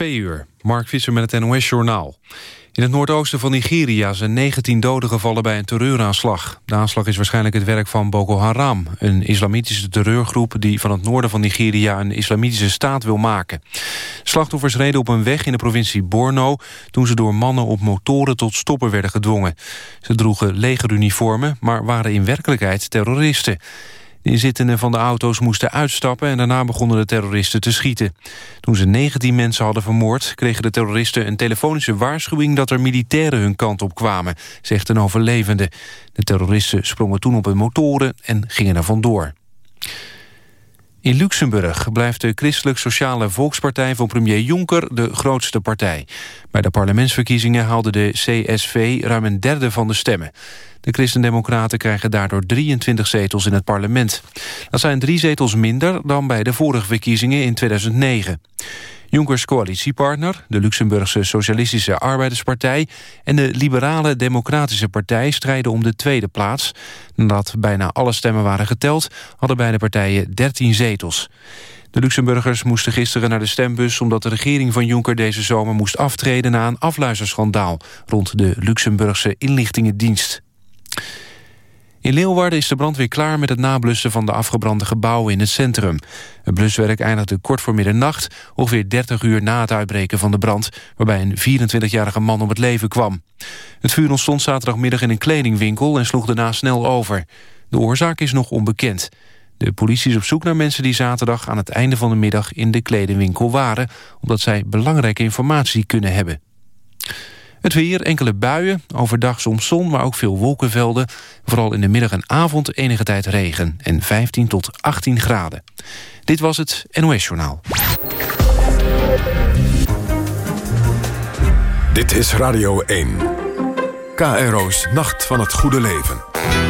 Twee uur, Mark Visser met het NOS-journaal. In het noordoosten van Nigeria zijn 19 doden gevallen bij een terreuraanslag. De aanslag is waarschijnlijk het werk van Boko Haram... een islamitische terreurgroep die van het noorden van Nigeria... een islamitische staat wil maken. Slachtoffers reden op een weg in de provincie Borno... toen ze door mannen op motoren tot stoppen werden gedwongen. Ze droegen legeruniformen, maar waren in werkelijkheid terroristen. De inzittenden van de auto's moesten uitstappen... en daarna begonnen de terroristen te schieten. Toen ze 19 mensen hadden vermoord... kregen de terroristen een telefonische waarschuwing... dat er militairen hun kant op kwamen, zegt een overlevende. De terroristen sprongen toen op hun motoren en gingen er vandoor. In Luxemburg blijft de Christelijk Sociale Volkspartij van premier Juncker de grootste partij. Bij de parlementsverkiezingen haalde de CSV ruim een derde van de stemmen. De Christendemocraten krijgen daardoor 23 zetels in het parlement. Dat zijn drie zetels minder dan bij de vorige verkiezingen in 2009. Junkers coalitiepartner, de Luxemburgse Socialistische Arbeiderspartij... en de Liberale Democratische Partij strijden om de tweede plaats. Nadat bijna alle stemmen waren geteld, hadden beide partijen 13 zetels. De Luxemburgers moesten gisteren naar de stembus... omdat de regering van Juncker deze zomer moest aftreden... na een afluisterschandaal rond de Luxemburgse inlichtingendienst. In Leeuwarden is de brandweer klaar met het nablussen van de afgebrande gebouwen in het centrum. Het bluswerk eindigde kort voor middernacht, ongeveer 30 uur na het uitbreken van de brand, waarbij een 24-jarige man om het leven kwam. Het vuur ontstond zaterdagmiddag in een kledingwinkel en sloeg daarna snel over. De oorzaak is nog onbekend. De politie is op zoek naar mensen die zaterdag aan het einde van de middag in de kledingwinkel waren, omdat zij belangrijke informatie kunnen hebben. Het weer, enkele buien, overdag soms zon, maar ook veel wolkenvelden. Vooral in de middag en avond enige tijd regen en 15 tot 18 graden. Dit was het NOS Journaal. Dit is Radio 1. KRO's Nacht van het Goede Leven.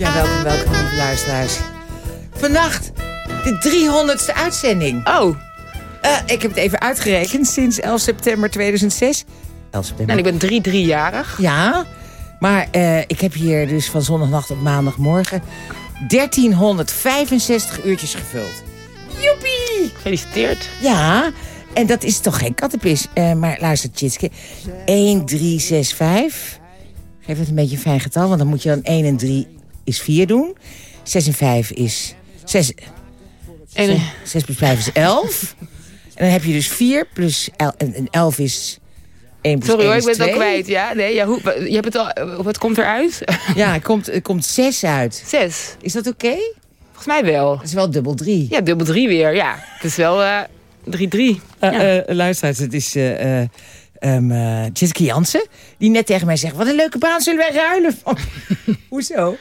Welkom, welkom, lieve luisteraars. Vannacht de 300ste uitzending. Oh. Uh, ik heb het even uitgerekend sinds 11 september 2006. 11 september. Nou, ik ben 3-3-jarig. Ja, maar uh, ik heb hier dus van zondagnacht op maandagmorgen 1365 uurtjes gevuld. Joepie! Gefeliciteerd. Ja, en dat is toch geen kattenpis. Uh, maar luister, Tjitske. 1, 3, 6, 5. Geef het een beetje een fijn getal, want dan moet je dan 1 en 3 is 4 doen. 6 en 5 is... 6, 6 plus 5 is 11. en dan heb je dus 4 plus 11, en 11 is... 1 plus Sorry 1 hoor, ik ben het al kwijt. Ja, nee, ja, hoe, je hebt het al, wat komt eruit? ja, er komt, er komt 6 uit. 6. Is dat oké? Okay? Volgens mij wel. Dat is wel dubbel 3. Ja, dubbel 3 weer. Ja, het is wel 3-3. Uh, uh, ja. uh, luisteraars, het is... Um, Jessica Jansen, die net tegen mij zegt... wat een leuke baan, zullen wij ruilen? Hoezo?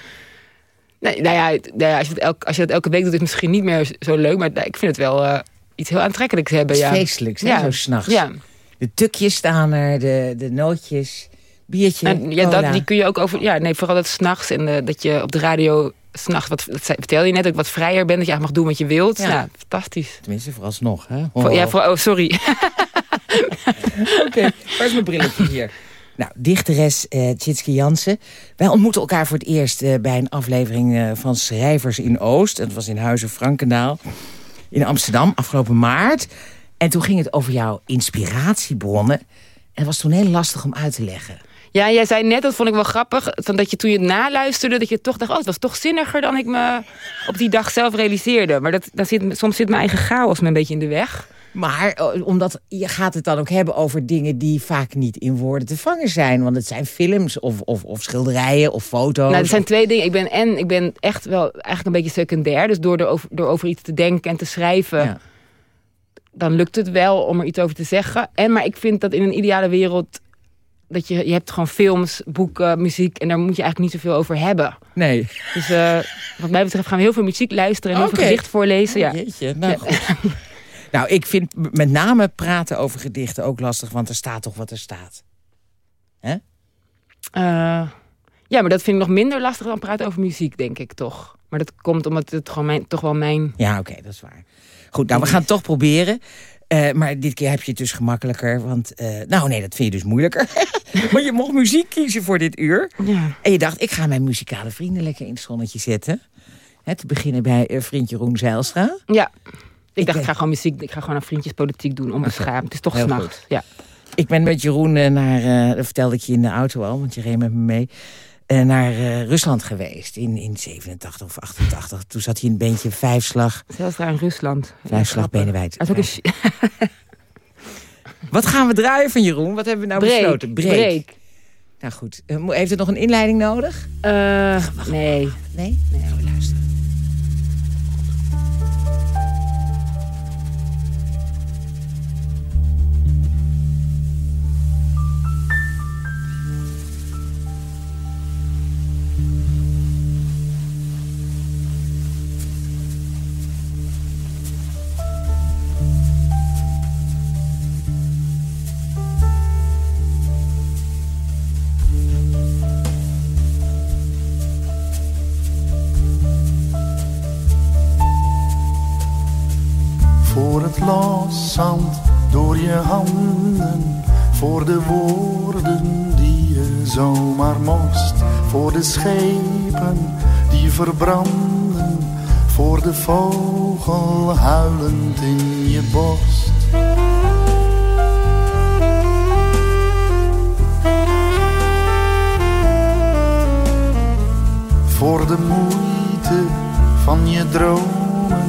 Nee, nou ja, nou ja als, je het elke, als je dat elke week doet, is het misschien niet meer zo leuk. Maar ik vind het wel uh, iets heel aantrekkelijks hebben. Ja. feestelijks, ja. zo s'nachts. Ja. De tukjes staan er, de, de nootjes, biertje, en, ja, dat, Die kun je ook over... Ja, nee, vooral dat s'nachts en de, dat je op de radio s'nachts... Wat dat vertelde je net, dat ik wat vrijer ben. Dat je eigenlijk mag doen wat je wilt. Ja, ja fantastisch. Tenminste, vooralsnog, hè? Oh. Ja, voor, oh, sorry. Oké, okay, waar is mijn brilletje hier? Nou, dichteres uh, Tjitske Jansen. Wij ontmoeten elkaar voor het eerst uh, bij een aflevering uh, van Schrijvers in Oost. Dat was in Huizen Frankendaal. in Amsterdam afgelopen maart. En toen ging het over jouw inspiratiebronnen. En was toen heel lastig om uit te leggen. Ja, jij zei net, dat vond ik wel grappig, dat je toen je het naluisterde, dat je toch dacht, oh, het was toch zinniger dan ik me op die dag zelf realiseerde. Maar dat, dat zit, soms zit mijn eigen chaos me een beetje in de weg. Maar eh, omdat je gaat het dan ook hebben over dingen die vaak niet in woorden te vangen zijn. Want het zijn films of, of, of schilderijen of foto's. Nou, er zijn twee dingen. Ik ben, en ik ben echt wel eigenlijk een beetje secundair. Dus door, over, door over iets te denken en te schrijven... Ja. dan lukt het wel om er iets over te zeggen. En maar ik vind dat in een ideale wereld... dat je, je hebt gewoon films, boeken, muziek... en daar moet je eigenlijk niet zoveel over hebben. Nee. Dus eh, wat mij betreft gaan we heel veel muziek luisteren... en heel veel gedicht voorlezen. Ja. Jeetje, nou goed. nou, ik vind met name praten over gedichten ook lastig, want er staat toch wat er staat. Hè? Eh, ja, maar dat vind ik nog minder lastig dan praten over muziek, denk ik toch. Maar dat komt omdat het gewoon mijn, toch wel mijn... Ja, oké, dat is waar. Goed, nou, we gaan het toch proberen. Eh, maar dit keer heb je het dus gemakkelijker, want... eh, nou nee, dat vind je dus moeilijker. maar je mocht muziek kiezen voor dit uur. Ja. En je dacht, ik ga mijn muzikale vrienden lekker in het zonnetje zetten. Hè, te beginnen bij eh, vriend Jeroen Zeilstra. Ja. Ik, dacht, ik ga gewoon muziek, ik ga gewoon aan vriendjespolitiek doen, onbeschaamd. Het is toch s'nachts. Ja. Ik ben met Jeroen eh, naar, eh, dat vertelde ik je in de auto al, want je reed met me mee, eh, naar Rusland geweest in, in 87 of 88. Toen zat hij in een bandje Vijfslag, Zelfs daar in Rusland. Vijfslag. Benenwijd. Dat is ook een sh- Wat gaan we draaien van Jeroen? Wat hebben we nou break. besloten? break. Nou goed, heeft het nog een inleiding nodig? Eh, nee. Nee? Nee, we luisteren. Loszand door je handen, voor de woorden die je zomaar most, voor de schepen die verbranden, voor de vogel huilend in je borst. Voor de moeite van je dromen,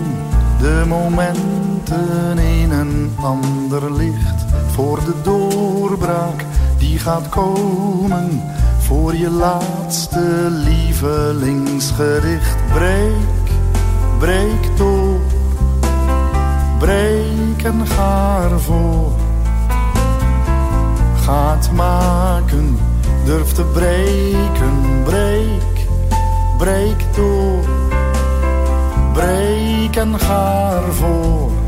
de momenten in een ander licht. Voor de doorbraak die gaat komen, voor je laatste lievelingsgericht. Breek, breek door, breek en ga ervoor. Ga het maken, durf te breken, breek, breek door. Breek en ga ervoor.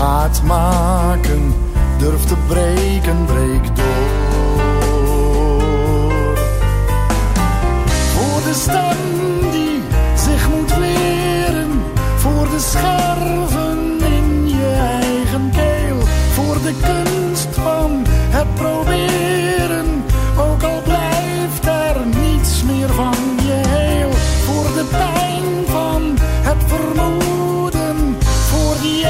Ga het maken, durf te breken, breek door. Voor de stem die zich moet weren, voor de scherven in je eigen keel, voor de kunst van het proberen, ook al blijft er niets meer van je heel, voor de pijn van het vermoeden, voor die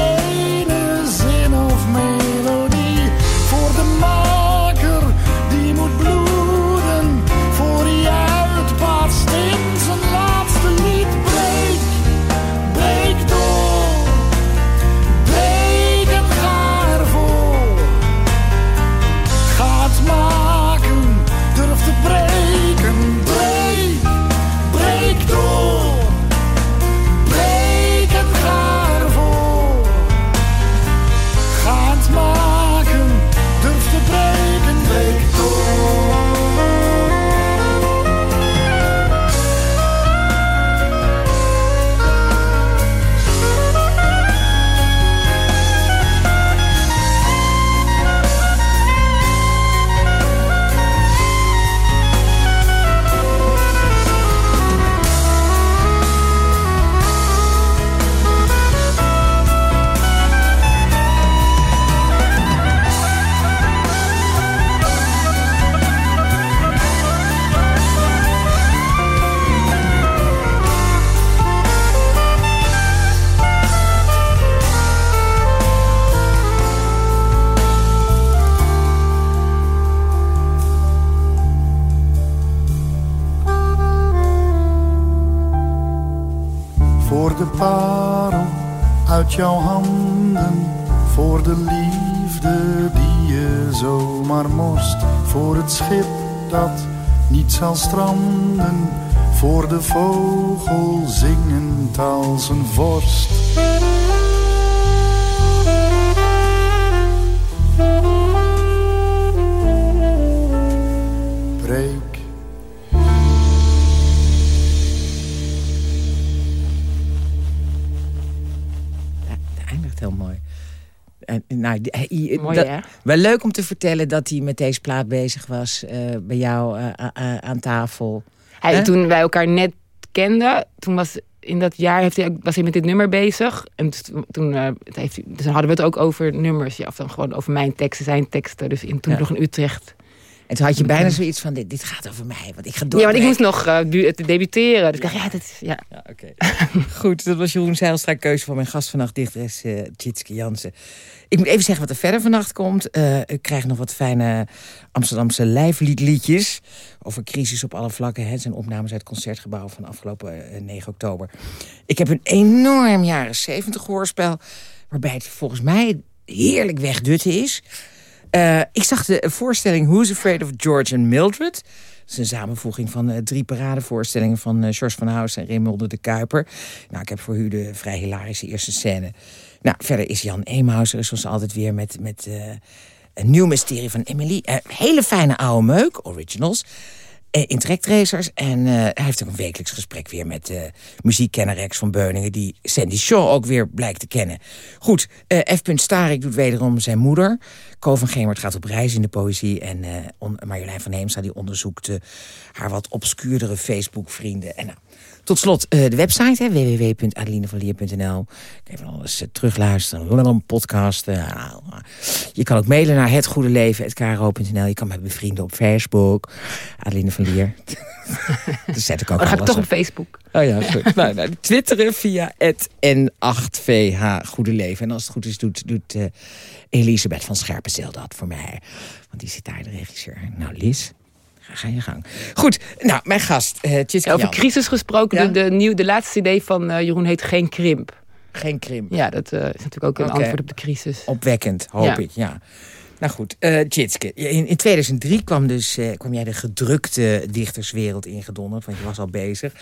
Mooi, dat- hè? Wel leuk om te vertellen dat hij met deze plaat bezig was eh, bij jou eh, a- aan tafel. Hij, toen wij elkaar net kenden, toen was in dat jaar heeft hij, was hij met dit nummer bezig. En toen, eh, heeft, hij- dus hadden we het ook over nummers. Ja, of dan gewoon over mijn teksten, zijn teksten. Dus in, toen Ja. nog in Utrecht. En toen had je bijna zoiets van, dit, dit gaat over mij, want ik ga door. Ja, want ik moest nog te debuteren. Dus ik dacht, ja, dat is, ja. Ja, oké. Goed, dat was Jeroen Zeilstra, keuze van mijn gast vannacht, dichteres eh Tjitske Jansen. Ik moet even zeggen wat er verder vannacht komt. Eh, ik krijg nog wat fijne Amsterdamse lijfliedliedjes over crisis op alle vlakken. Het zijn opnames uit het Concertgebouw van afgelopen eh, 9 oktober. Ik heb een enorm jaren 70 hoorspel, waarbij het volgens mij heerlijk wegdutten is. Eh, ik zag de voorstelling Who's Afraid of George and Mildred. Dat is een samenvoeging van eh, drie paradevoorstellingen van eh, George van House en Raymond de Kuiper. Nou, ik heb voor u de vrij hilarische eerste scène. Nou, verder is Jan Eemhouser zoals altijd weer met, met een nieuw mysterie van Emily. Hele fijne oude meuk, originals. Eh, In trektracers. En eh, hij heeft ook een wekelijks gesprek weer met eh muziekkenner Rex van Beuningen... die Sandy Shaw ook weer blijkt te kennen. Goed, eh, F. Starik doet wederom zijn moeder. Ko van Gemert gaat op reis in de poëzie. En Marjolein van Heemstra die onderzoekt haar wat obscuurdere Facebook-vrienden. En nou, tot slot eh, de website, www.adelinevanlier.nl. Je van alles eh, terugluisteren, een podcast. eh, je kan ook mailen naar hetgoedeleven.kro.nl. Je kan mij bevrienden op Facebook. Adeline van Lier. Daar zet ik ook Oh, dan ga ik toch op. Facebook. Oh ja, goed. nou, nou, twitteren via het N8VH Goede Leven. En als het goed is, doet, doet Elisabeth van Scherpenzeel dat voor mij. Want die zit daar, de regisseur. Nou, Liz, ga, je gang. Goed, nou, mijn gast, eh Tjitske Ja, over crisis gesproken, Ja? de, de, nieuw, de laatste cd van eh, Jeroen heet Geen Krimp. Geen krimp. Ja, dat eh, is natuurlijk ook een antwoord op de crisis. Opwekkend, hoop Ja. ik, ja. Nou goed, eh Tjitske, in, in 2003 kwam, dus, eh, kwam jij de gedrukte dichterswereld ingedonderd. Want je was al bezig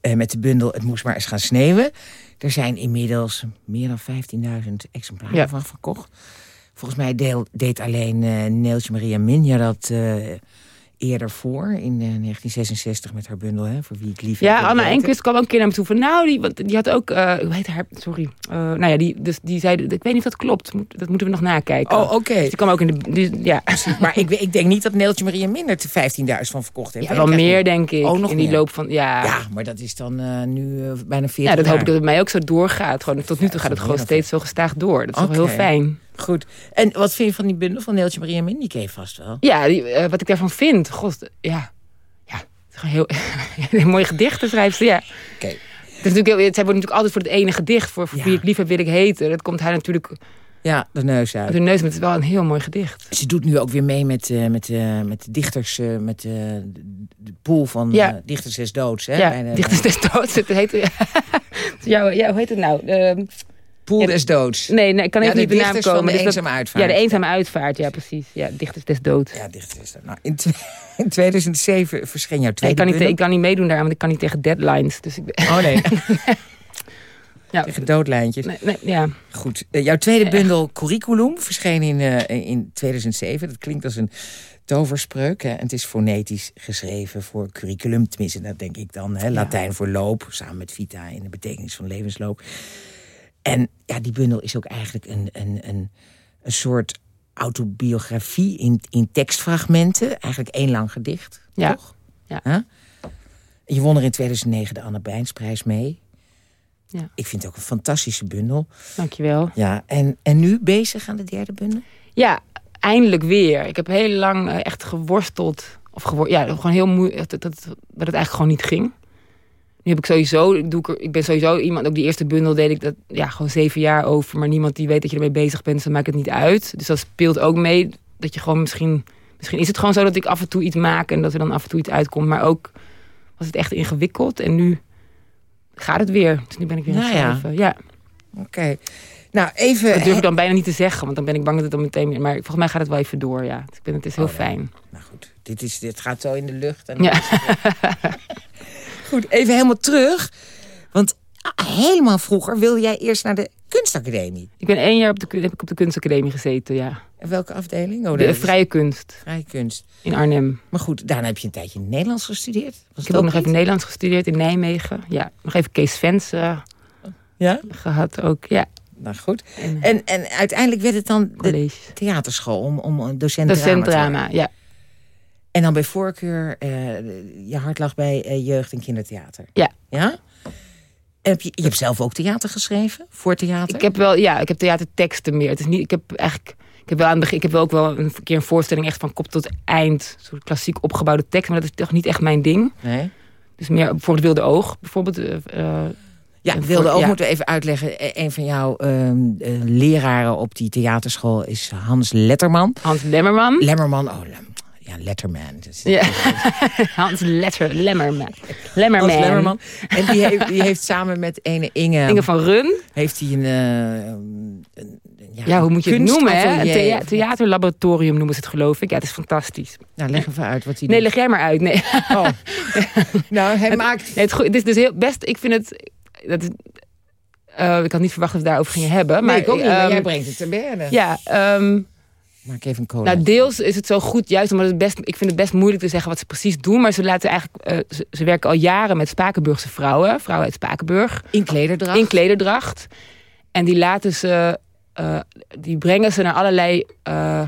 eh, met de bundel Het moest maar eens gaan sneeuwen. Er zijn inmiddels meer dan 15.000 exemplaren Ja. van verkocht. Volgens mij deel, deed alleen eh Neeltje Maria Minja dat eh, eerder voor. In eh, 1966 met haar bundel, hè, voor wie ik lief heb, Ja, Anna. Enquist kwam ook een keer naar me toe van... Nou, die, want die had ook... eh, hoe heet haar? Sorry. Eh, nou ja, die, dus die zei... Ik weet niet of dat klopt. Dat moeten we nog nakijken. Oh, oké. Dus die kwam ook in de... Die, ja, Maar ik, ik denk niet dat Neeltje Maria Minder er 15.000 van verkocht heeft. ja wel meer, denk ik. Oh, nog in die meer. loop van... Ja, Ja, maar dat is dan eh, nu eh, bijna 40 Ja, dat hoop ik dat het mij ook zo doorgaat. Gewoon, tot nu toe gaat het gewoon steeds zo gestaag door. Dat is toch heel fijn. Goed. En wat vind je van die bundel van Neeltje Maria Min? Die ken je vast wel. Ja, die, eh, wat ik daarvan vind. God, ja. Ja, het is heel, heel mooie gedichten schrijft ze, ja. Oké. Het is natuurlijk heel, zij wordt natuurlijk altijd voor het ene gedicht. Voor, voor Ja. wie ik lief heb wil ik heten. Dat komt haar natuurlijk Ja, de neus uit de neus. Maar het is wel een heel mooi gedicht. Ze doet nu ook weer mee met, eh, met, eh, met de dichters, met de, de pool van Ja. Dichters des Doods. Hè? ja, de- dichters des doods. Het heet, ja. hoe heet het nou? Pool Ja, des Doods. nee, nee, ik kan even niet de naam komen. de Dus eenzame uitvaart. Ja, de eenzame uitvaart. Ja, precies. Ja, dichters des doods. Ja, dichters des Doods. Nou, in, in 2007 verscheen jouw Nee, ik, tweede kan niet, bundel. ik kan niet meedoen daar, want ik kan niet tegen deadlines. Dus ik Oh nee, ja, tegen doodlijntjes. nee, nee, ja. Goed. Eh, jouw tweede bundel Curriculum verscheen in, eh, in 2007. Dat klinkt als een toverspreuk. Hè? En het is fonetisch geschreven voor curriculum. Tenminste, dat denk ik dan. Hè? Latijn voor loop, samen met vita in de betekenis van levensloop. En ja, die bundel is ook eigenlijk een, een, een, een soort autobiografie in, in tekstfragmenten. Eigenlijk één lang gedicht, Ja. toch? Ja. Huh? Je won er in 2009 de Anne Bijnsprijs mee. Ja. Ik vind het ook een fantastische bundel. Dankjewel. Ja, en, en nu bezig aan de derde bundel? Ja, eindelijk weer. Ik heb heel lang eh, echt geworsteld. Of gewor ja, gewoon heel moeilijk. Dat, dat, dat het eigenlijk gewoon niet ging. Nu heb ik sowieso, doe ik, ik ben sowieso iemand, ook die eerste bundel deed ik dat ja, gewoon zeven jaar over. Maar niemand die weet dat je ermee bezig bent, dus dan maakt het niet uit. Dus dat speelt ook mee dat je gewoon misschien, misschien is het gewoon zo dat ik af en toe iets maak en dat er dan af en toe iets uitkomt. Maar ook was het echt ingewikkeld. En nu gaat het weer. Dus nu ben ik weer aan het Nou ja. Ja. Oké. Nou, even... Dat durf ik dan bijna niet te zeggen, want dan ben ik bang dat het dan meteen... Maar volgens mij gaat het wel even door, ja. Dus ik ben, het is heel Oh, ja. fijn. Nou goed, dit, is, dit gaat zo in de lucht. En Ja. Goed, even helemaal terug. Want ah, helemaal vroeger wilde jij eerst naar de kunstacademie. Ik ben één jaar op de, heb ik op de kunstacademie gezeten, ja. En welke afdeling? Oh, De is vrije kunst vrije kunst. in Arnhem. Maar goed, daarna heb je een tijdje Nederlands gestudeerd. Was Ik heb ook nog even Nederlands gestudeerd in Nijmegen. Ja, nog even Kees Vens Ja? gehad ook. Ja, Nou goed. en, En, en uiteindelijk werd het dan de theaterschool om, om een docent, Docent drama, ja. En dan bij voorkeur, eh, je hart lag bij eh, jeugd- en kindertheater. Ja. Ja? Heb je, je hebt zelf ook theater geschreven? Voor theater? Ik heb wel, ja, ik heb theaterteksten meer. Het is niet, ik heb eigenlijk, ik heb wel aan het begin, ik heb wel ook wel een keer een voorstelling echt van kop tot eind, soort klassiek opgebouwde tekst, maar dat is toch niet echt mijn ding. Nee? Dus meer voor het Wilde Oog, bijvoorbeeld. eh, Ja, wilde ja. moeten we even uitleggen. E- Een van jouw ehm, eh, leraren op die theaterschool is Hans Letterman. Hans Lemmerman. Lemmerman, oh, ja, Letterman. Dus- Ja. Hans Letter, Lemmerman. Lemmerman. Hans Lemmerman. En die heeft, die heeft samen met ene Inge, Dingen van Run. heeft hij een, eh, een- een- Ja, hoe moet je het noemen? Hè? Een thea- theaterlaboratorium noemen ze het, geloof ik. Ja, het is fantastisch. Nou, leg even uit wat hij Nee, doet. leg jij maar uit. Nee, Oh. nou, hij maakt... nee het, go- het is dus heel best. Ik vind het. Dat is, eh, ik had niet verwacht dat we het daarover gingen hebben. Maar, nee, ik ook niet, maar ehm, jij brengt het te berde. Ja, ehm, Maak even een cola. nou, deels is het zo goed, juist omdat het best. Ik vind het best moeilijk te zeggen wat ze precies doen. Maar ze laten eigenlijk. eh, ze, ze werken al jaren met Spakenburgse vrouwen, vrouwen uit Spakenburg. in klederdracht. in klederdracht. En die laten ze, eh, die brengen ze naar allerlei eh,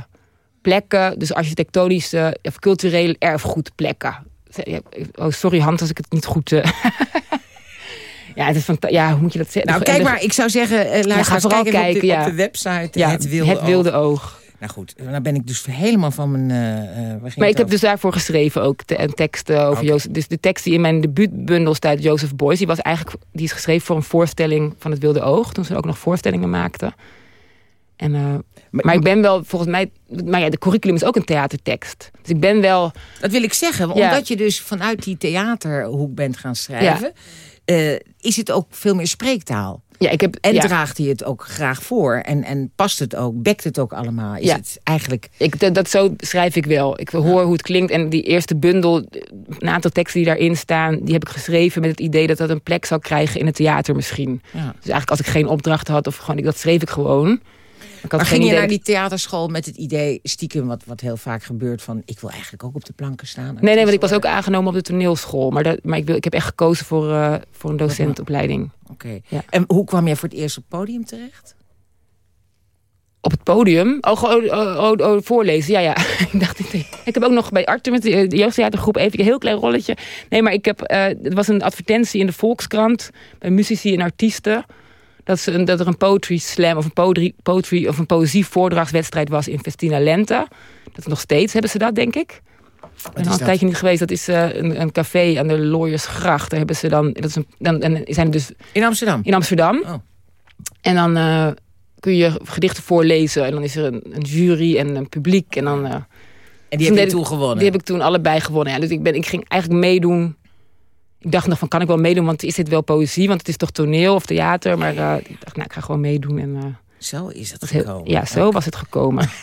plekken, dus architectonische of culturele erfgoedplekken. Oh, sorry Hans, als ik het niet goed. ja, het is van, ja, hoe moet je dat zeggen? Nou, kijk maar, ik zou zeggen, eh luister, ga vooral op, de, kijken, ja. op de website Ja, Het Wilde het wilde Oog. oog. Nou goed, dan ben ik dus helemaal van mijn... eh, eh, Maar ik heb over? dus daarvoor geschreven ook te- en teksten over Oké. Jozef. Dus de tekst die in mijn debuutbundel staat, Joseph Boys, die was eigenlijk die is geschreven voor een voorstelling van het Wilde Oog, toen ze ook nog voorstellingen maakten. En, eh, maar, ik ben wel volgens mij, maar ja, de curriculum is ook een theatertekst. Dus ik ben wel, Dat wil ik zeggen, Ja. omdat je dus vanuit die theaterhoek bent gaan schrijven... is het ook veel meer spreektaal. Ja, ik heb En ja, draagt hij het ook graag voor. En, en past het ook, bekt het ook allemaal. Is Ja. het eigenlijk... Ik, dat, dat zo schrijf ik wel. Ik hoor hoe het klinkt. En die eerste bundel, een aantal teksten die daarin staan... die heb ik geschreven met het idee dat dat een plek zou krijgen in het theater misschien. Ja. Dus eigenlijk als ik geen opdracht had, of gewoon, ik- dat schreef ik gewoon. Maar ging je naar die theaterschool met het idee, stiekem, wat, wat heel vaak gebeurt, van ik wil eigenlijk ook op de planken staan? Nee, nee, want ik was ook aangenomen op de toneelschool. Maar, dat, maar ik, wil, ik heb echt gekozen voor, eh, voor een docentopleiding. Oké. Ja. En hoe kwam jij voor het eerst op het podium terecht? Op het podium? Oh, gewoon oh, oh, oh, voorlezen. Ja, ja. ik dacht, ik, ik heb ook nog bij Arthur met de, de jeugdtheatergroep even een heel klein rolletje. Nee, maar ik heb, eh er was een advertentie in de Volkskrant bij muzici en artiesten. Dat, ze, een- dat er een poetry slam of een poetry, poetry of een poëzievoordragswedstrijd was in Festina Lente. Dat is nog steeds, hebben ze dat, denk ik. Is al een tijdje niet geweest. Dat is eh, een, een café aan de Looiersgracht. Daar hebben ze dan. Dat is een, dan, dan zijn dus In Amsterdam? in Amsterdam. Oh. En dan eh, kun je gedichten voorlezen. En dan is er een, een jury en een publiek. En dan, eh, En die heb Toen je toen gewonnen? die heb ik toen allebei gewonnen. Ja, dus ik, ben, ik ging eigenlijk meedoen. Ik dacht nog van, kan ik wel meedoen? Want is dit wel poëzie? Want het is toch toneel of theater? Maar eh, ik dacht, nou, ik ga gewoon meedoen. En, eh, Zo is het heel- gekomen. ja, zo was het gekomen.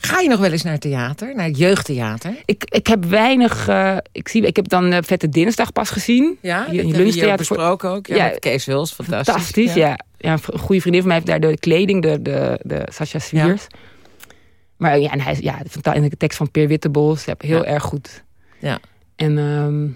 Ga je nog wel eens naar theater? Naar het jeugdtheater? ik, ik heb weinig... eh, ik, zie, ik heb dan Vette Dinsdag pas gezien. Ja, Hier in lunchtheater besproken ook. Ja, Ja, met Kees Wils, fantastisch. Fantastisch, ja. ja. een goede vriendin van mij heeft daar de kleding, de, de, de Sascha Swiers. Maar ja, en hij ja, de tekst van Peer Wittebols, ja, heel Ja. erg goed. Ja. En ehm,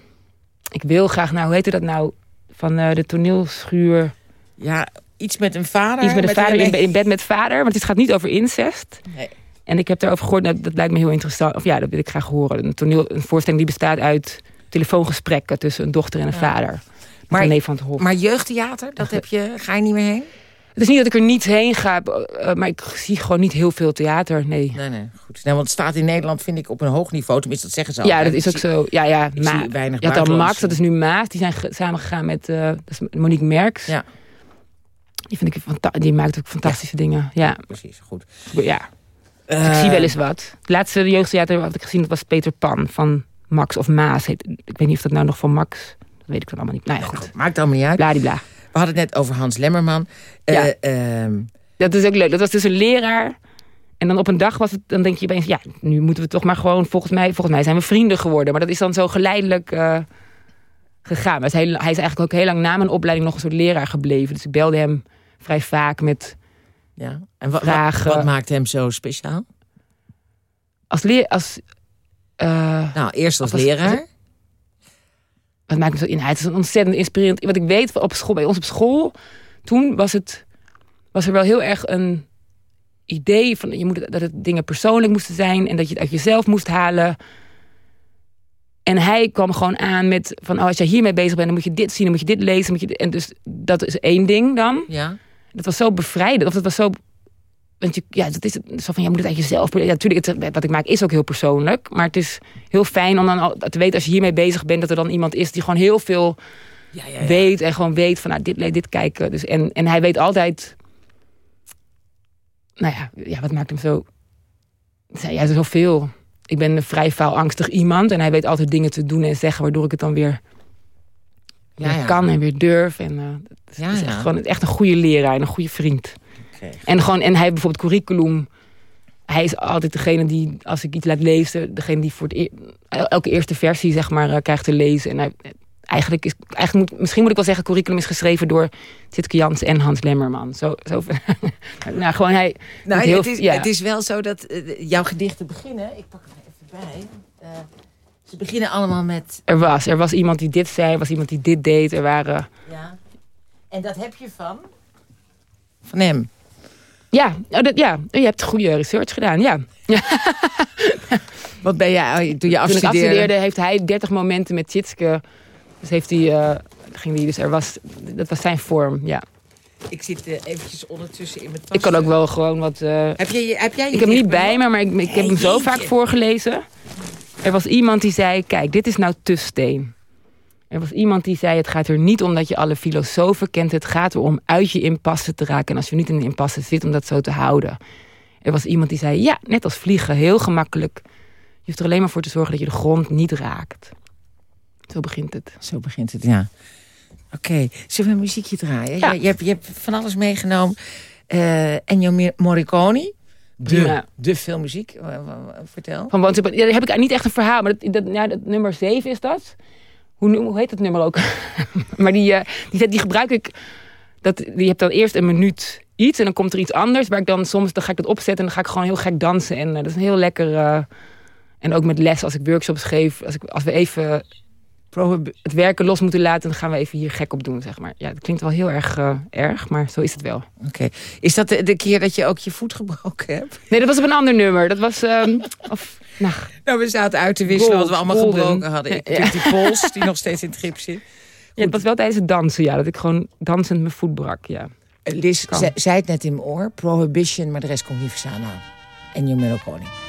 ik wil graag, nou, hoe heette dat nou? Van eh, de toneelschuur. Ja, iets met een vader. Iets met een vader in, bed met vader. Want het gaat niet over incest. Nee. En ik heb daarover gehoord, nou, dat lijkt me heel interessant. Of ja, dat wil ik graag horen. Een, toneel, een voorstelling die bestaat uit telefoongesprekken tussen een dochter en een vader. Maar- van het Hof. Maar jeugdtheater, dat heb je, ga je niet meer heen? Het is niet dat ik er niet heen ga, eh, maar ik zie gewoon niet heel veel theater. Nee. Nee, nee, goed. Nee, want het staat in Nederland, vind ik, op een hoog niveau. Tenminste, dat zeggen ze Ja, altijd. dat is ook zo. Ja, ja. ik Ma zie weinig je had al buitenlandse- Max, dat is nu Maas. Die zijn ge- samengegaan met eh, dat is Monique Merks. Ja. Die, vind ik die maakt ook fantastische dingen. Ja, Precies, goed. ja. Eh, ik zie wel eens wat. Het laatste jeugdtheater wat ik gezien heb was Peter Pan van Max of Maas. Heet, ik weet niet of dat nou nog van Max... Dat weet ik dan allemaal niet. Nou ja, goed. Maakt allemaal niet uit. Bladibla. We hadden het net over Hans Lemmerman. Eh, Ja. ehm, Dat is ook leuk. Dat was dus een leraar. En dan op een dag was het, dan denk je opeens, ja, nu moeten we toch maar gewoon, volgens mij, volgens mij zijn we vrienden geworden. Maar dat is dan zo geleidelijk eh, gegaan. Hij, is heel- hij is eigenlijk ook heel lang na mijn opleiding nog een soort leraar gebleven. Dus ik belde hem vrij vaak met ja. En wa- wat, Vragen. wat maakt hem zo speciaal? als leer, als eh, Nou, eerst als leraar. Wat maakt hem zo in? Hij is een ontzettend inspirerend. Wat ik weet op school, bij ons op school, toen was het, was er wel heel erg een idee van je moet, dat het dingen persoonlijk moesten zijn en dat je het uit jezelf moest halen. En hij kwam gewoon aan met van oh, als jij hiermee bezig bent, dan moet je dit zien, dan moet je dit lezen, moet je dit- en dus dat is één ding dan. Ja. Dat was zo bevrijdend. Of dat was zo. Want je, ja, dat is het. Zo van, ja, moet het uit jezelf. Ja, natuurlijk, het, wat ik maak is ook heel persoonlijk. Maar het is heel fijn om dan al te weten als je hiermee bezig bent, dat er dan iemand is die gewoon heel veel Ja, ja, ja. weet. En gewoon weet van, nou, dit, dit kijken. Dus, en, en hij weet altijd. Nou ja, ja, wat maakt hem zo. Ja, is zoveel. Ik ben een vrij faalangstig iemand. En hij weet altijd dingen te doen en zeggen, waardoor ik het dan weer, Ja, weer ja. kan en weer durf. En, eh, het is echt, gewoon, echt een goede leraar en een goede vriend. En, gewoon, en hij heeft bijvoorbeeld curriculum. Hij is altijd degene die, als ik iets laat lezen, degene die voor het eer- elke eerste versie zeg maar, eh, krijgt te lezen. En hij, eigenlijk is, eigenlijk moet, misschien moet ik wel zeggen, curriculum is geschreven door Titke Jans en Hans Lemmerman. Zo, zo, nou, gewoon hij. Nou, heel- het, is, ja. het is wel zo dat eh, jouw gedichten beginnen. Ik pak hem even bij. Eh, ze beginnen allemaal met. Er was, er was iemand die dit zei, er was iemand die dit deed. Er waren. Ja. En dat heb je van? Van hem. Ja, oh, dat, ja, je hebt goede research gedaan. Ja. Wat ben jij toen je Toen ik afstudeerde? heeft hij 30 momenten met Tjitske. Dus heeft hij, eh, ging hij, dus er was, dat was zijn vorm, ja. Ik zit eh, eventjes ondertussen in mijn tas. Ik kan ook wel gewoon wat. eh, Heb, je, heb jij je ik heb hem niet bij me, maar ik, ik heb hem zo vaak voorgelezen. Er was iemand die zei: Kijk, dit is nou te steen. Er was iemand die zei: Het gaat er niet om dat je alle filosofen kent. Het gaat erom uit je impasse te raken. En als je niet in een impasse zit, om dat zo te houden. Er was iemand die zei: Ja, net als vliegen, heel gemakkelijk. Je hoeft er alleen maar voor te zorgen dat je de grond niet raakt. Zo begint het. Zo begint het, ja. Oké, zullen we een muziekje draaien? Ja. Je, je, hebt, je hebt van alles meegenomen. Eh Ennio Morricone. De, Prima. de filmmuziek. Vertel. Van Once Upon- ja, daar heb ik niet echt een verhaal, maar dat, dat, ja, dat nummer 7 is dat. Hoe, hoe heet dat nummer ook? maar die, eh, die, die gebruik ik. Dat, je hebt dan eerst een minuut iets en dan komt er iets anders. Waar ik dan soms dan ga ik dat opzetten en dan ga ik gewoon heel gek dansen. En eh, dat is een heel lekker. eh, en ook met les, als ik workshops geef, als, ik, als we even het werken los moeten laten, dan gaan we even hier gek op doen, zeg maar. Ja, dat klinkt wel heel erg eh, erg, maar zo is het wel. Oké. Is dat de, de keer dat je ook je voet gebroken hebt? Nee, dat was op een ander nummer. Dat was. ehm, of, nou, Nou, we zaten uit te wisselen wat we allemaal golden. gebroken hadden. Ik Ja. die pols die nog steeds in het grip zit. ja, het was wel tijdens het dansen, ja. Dat ik gewoon dansend mijn voet brak, ja. Eh, Liz zei het net in mijn oor. Prohibition, maar de rest ik niet verstaan. Nou, Ennio Morricone.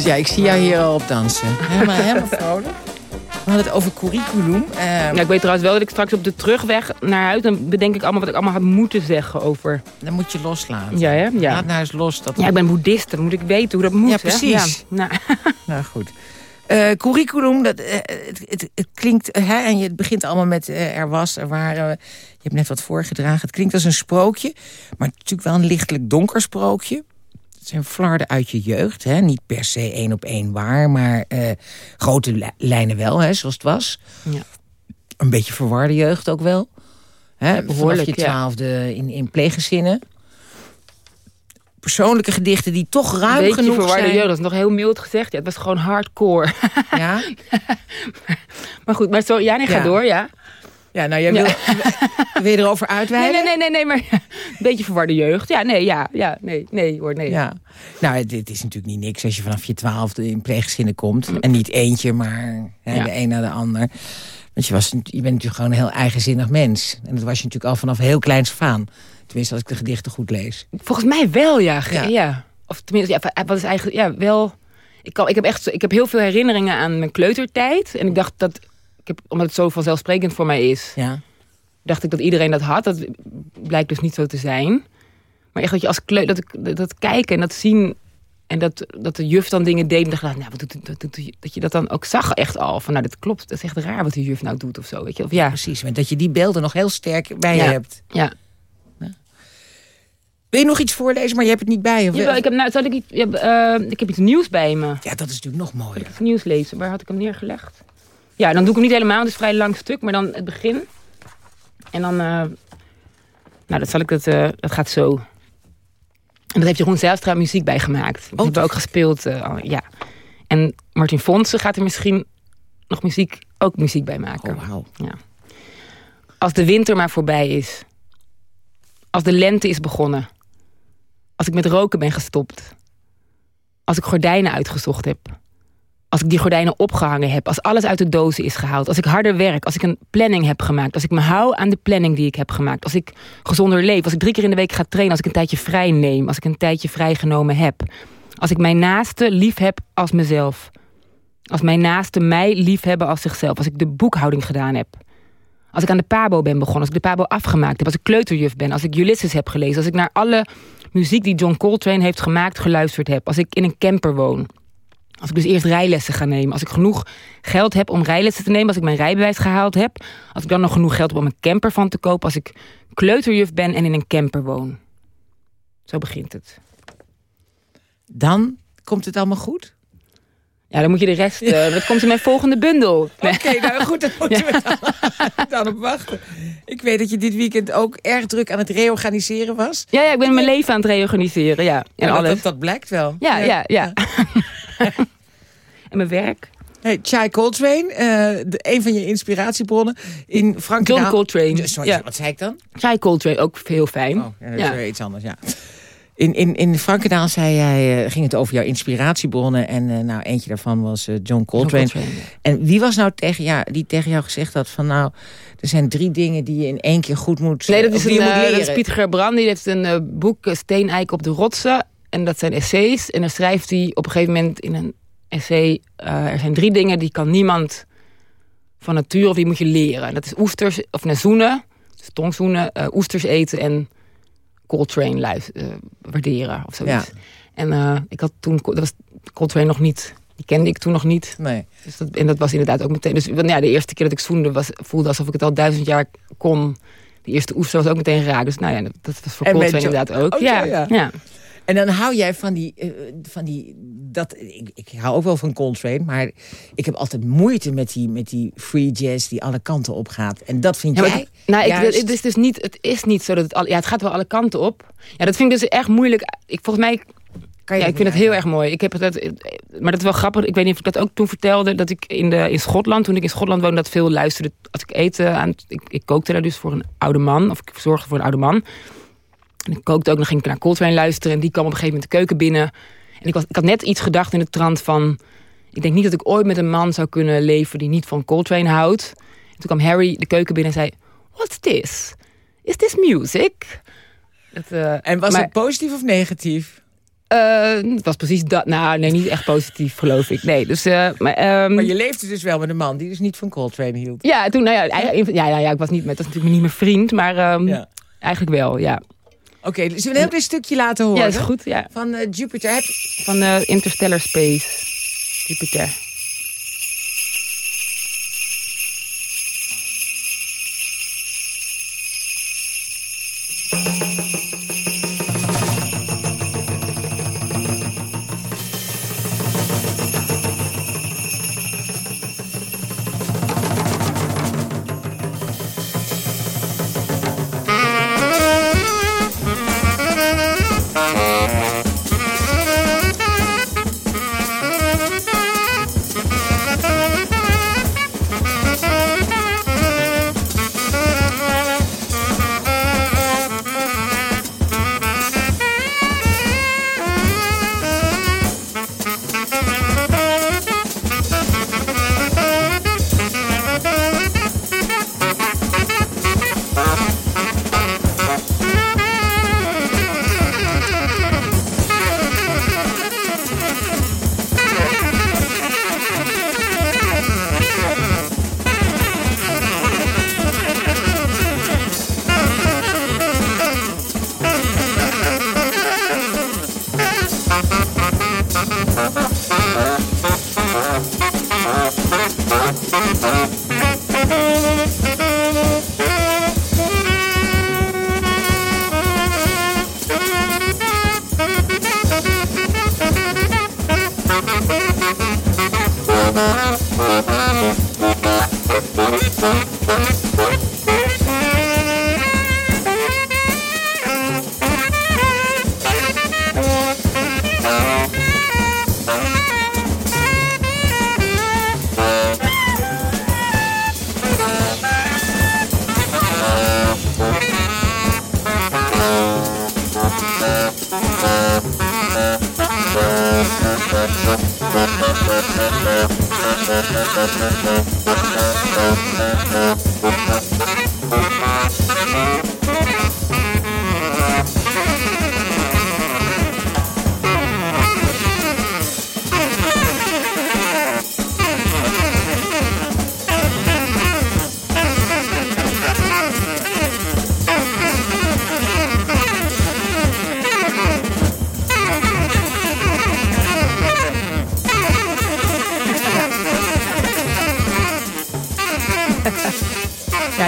Dus ja, ik zie jou hier al op dansen. Helemaal, helemaal vrolijk. We hadden het over curriculum. Eh, Ja, ik weet trouwens wel dat ik straks op de terugweg naar huis... dan bedenk ik allemaal wat ik allemaal had moeten zeggen over... dan moet je loslaten. Ja, hè? Ja. Laat nou eens los. Dat Ja, ik ben boeddhist, dan moet ik weten hoe dat moet. Ja, precies. Ja, nou, Nou goed. Eh, curriculum, dat, eh, het, het, het klinkt, eh, hè, en je, het begint allemaal met er was, er waren. Je hebt net wat voorgedragen. Het klinkt als een sprookje, maar natuurlijk wel een lichtelijk donker sprookje. Het zijn flarden uit je jeugd, hè? niet per se één op één waar, maar eh, grote li- lijnen wel, hè, zoals het was. Ja. Een beetje verwarde jeugd ook wel. Hè? behoorlijk, Vanaf je ja. twaalfde in, in pleeggezinnen. Persoonlijke gedichten die toch een ruim beetje genoeg verwarde zijn. jeugd, dat is nog heel mild gezegd. Ja, het was gewoon hardcore. Ja? maar goed, maar zo, ja, nee, ga Ja. door, ja. Ja, nou, jij wil, wil je erover uitweiden? nee, nee, nee, nee, maar een beetje verwarde jeugd. Ja, nee, ja, ja, nee, nee hoor, nee. Ja. Nou, het is natuurlijk niet niks als je vanaf je twaalfde in pleeggezinnen komt. En niet eentje, maar hè, Ja. de een na de ander. Want je, was, je bent natuurlijk gewoon een heel eigenzinnig mens. En dat was je natuurlijk al vanaf heel kleins af aan. Tenminste, als ik de gedichten goed lees. Volgens mij wel, ja. Ja. ja. Of tenminste, ja, wat is eigenlijk, ja, wel... Ik, kan, ik, heb echt, ik heb heel veel herinneringen aan mijn kleutertijd. En ik dacht dat, heb, omdat het zo vanzelfsprekend voor mij is... Ja. dacht ik dat iedereen dat had. Dat blijkt dus niet zo te zijn. Maar echt dat je als dat, dat kijken en dat zien... en dat, dat de juf dan dingen deed... en dacht, nou, wat doet, die- dat je dat dan ook zag echt al. Van, nou, dit klopt, dat is echt raar wat die juf nou doet of zo. Weet je? Of, ja, Precies, dat je die beelden nog heel sterk bij je Ja. hebt. ja. Wil je nog iets voorlezen, maar je hebt het niet bij je? Jawel, ik heb, nou, zal ik, iets, ja, eh, ik heb iets nieuws bij me. Ja, dat is natuurlijk nog mooier. Iets nieuws lezen. Waar had ik hem neergelegd? Ja, dan doe ik hem niet helemaal. Het is een vrij lang stuk. Maar dan het begin. En dan... eh, nou, dat, zal ik, dat, eh, dat gaat zo. En daar heeft Jeroen Zijlstra muziek bij gemaakt. Die hebben we ook gespeeld. eh, ja. En Martin Fonsen gaat er misschien nog muziek, ook muziek bij maken. Oh, wauw. Ja. Als de winter maar voorbij is. Als de lente is begonnen. Als ik met roken ben gestopt. Als ik gordijnen uitgezocht heb. Als ik die gordijnen opgehangen heb. Als alles uit de dozen is gehaald. Als ik harder werk. Als ik een planning heb gemaakt. Als ik me hou aan de planning die ik heb gemaakt. Als ik gezonder leef. Als ik drie keer in de week ga trainen. Als ik een tijdje vrij neem. Als ik een tijdje vrijgenomen heb. Als ik mijn naaste lief heb als mezelf. Als mijn naaste mij lief hebben als zichzelf. Als ik de boekhouding gedaan heb. Als ik aan de Pabo ben begonnen. Als ik de Pabo afgemaakt heb. Als ik kleuterjuf ben. Als ik Ulysses heb gelezen. Als ik naar alle muziek die John Coltrane heeft gemaakt geluisterd heb. Als ik in een camper woon. Als ik dus eerst rijlessen ga nemen. Als ik genoeg geld heb om rijlessen te nemen. Als ik mijn rijbewijs gehaald heb. Als ik dan nog genoeg geld heb om een camper van te kopen. Als ik kleuterjuf ben en in een camper woon. Zo begint het. Dan komt het allemaal goed? Ja, dan moet je de rest... eh, dat komt in mijn volgende bundel. Oké, nou goed, dan moeten we dan, dan op wachten. Ik weet dat je dit weekend ook erg druk aan het reorganiseren was. Ja, ja, ik ben mijn leven aan het reorganiseren. Ja, en Ja, alles. dat, dat blijkt wel. Ja, ja, ja. en mijn werk. Hey, Chai Coltrane, eh, de, een van je inspiratiebronnen in Frankrijk. John Coltrane. Sorry, Ja. wat zei ik dan? Chai Coltrane, ook heel fijn. Oh, ja, dat is Ja. weer iets anders, ja. In, in, in Frankendaal zei jij, eh, ging het over jouw inspiratiebronnen. En eh, nou, eentje daarvan was John John Coltrane. Coltrane, ja. En wie was nou tegen jou, die tegen jou gezegd had van... nou, er zijn drie dingen die je in één keer goed moet Nee, dat is, een, eh, dat is Pieter Gerbrand. Die heeft een boek, Steeneik op de rotsen. En dat zijn essays. En dan schrijft hij op een gegeven moment in een essay... eh, er zijn drie dingen die kan niemand van nature... of die moet je leren. Dat is oesters, of nee, zoenen, dus tongzoenen, eh, oesters eten... en Coltrane luis- eh, waarderen of zoiets. Ja. En ik had toen... Dat was Coltrane nog niet... Die kende ik toen nog niet. Nee. Dus dat, en dat was inderdaad ook meteen. Dus want ja, de eerste keer dat ik zoende was, voelde alsof ik het al duizend jaar kon. De eerste oester was ook meteen geraakt. Dus nou ja, dat, was voor En Coltrane Jo- inderdaad ook. ja, zo, ja. ja. En dan hou jij van die, eh, van die dat, ik, ik hou ook wel van Coltrane, maar ik heb altijd moeite met die, met die free jazz die alle kanten op gaat. En dat vind Ja, jij? het, nou, ik, het, is dus niet, het is niet zo dat het... Al, ja, het gaat wel alle kanten op. Ja, dat vind ik dus echt moeilijk. Ik, volgens mij Ja, ik vind het heel erg mooi. Ik heb dat, maar dat is wel grappig. Ik weet niet of ik dat ook toen vertelde. Dat ik in, de, in Schotland, toen ik in Schotland woonde, dat veel luisterde. Als ik eten aan. Ik, ik kookte daar dus voor een oude man. Of ik zorgde voor een oude man. En ik kookte ook, dan ging ik naar Coltrane luisteren. En die kwam op een gegeven moment de keuken binnen. En ik, was, ik had net iets gedacht in de trant van. Ik denk niet dat ik ooit met een man zou kunnen leven die niet van Coltrane houdt. En toen kwam Harry de keuken binnen en zei: What's this? Is this music? Dat, eh, En was maar- het positief of negatief? Eh, het was precies dat. Nou, nee, niet echt positief, geloof ik. Nee, dus... eh, maar, ehm, Maar je leefde dus wel met een man die dus niet van Coltrane hield. Ja, toen, nou ja, eigenlijk- ja, ja, ja, ik was niet met, dat is natuurlijk niet mijn vriend, maar ehm, Ja. eigenlijk wel, ja. Oké, zullen we een heel klein stukje laten horen? Ja, is goed, ja. Van eh, Jupiter. Heb... Van eh, Interstellar Space, Jupiter.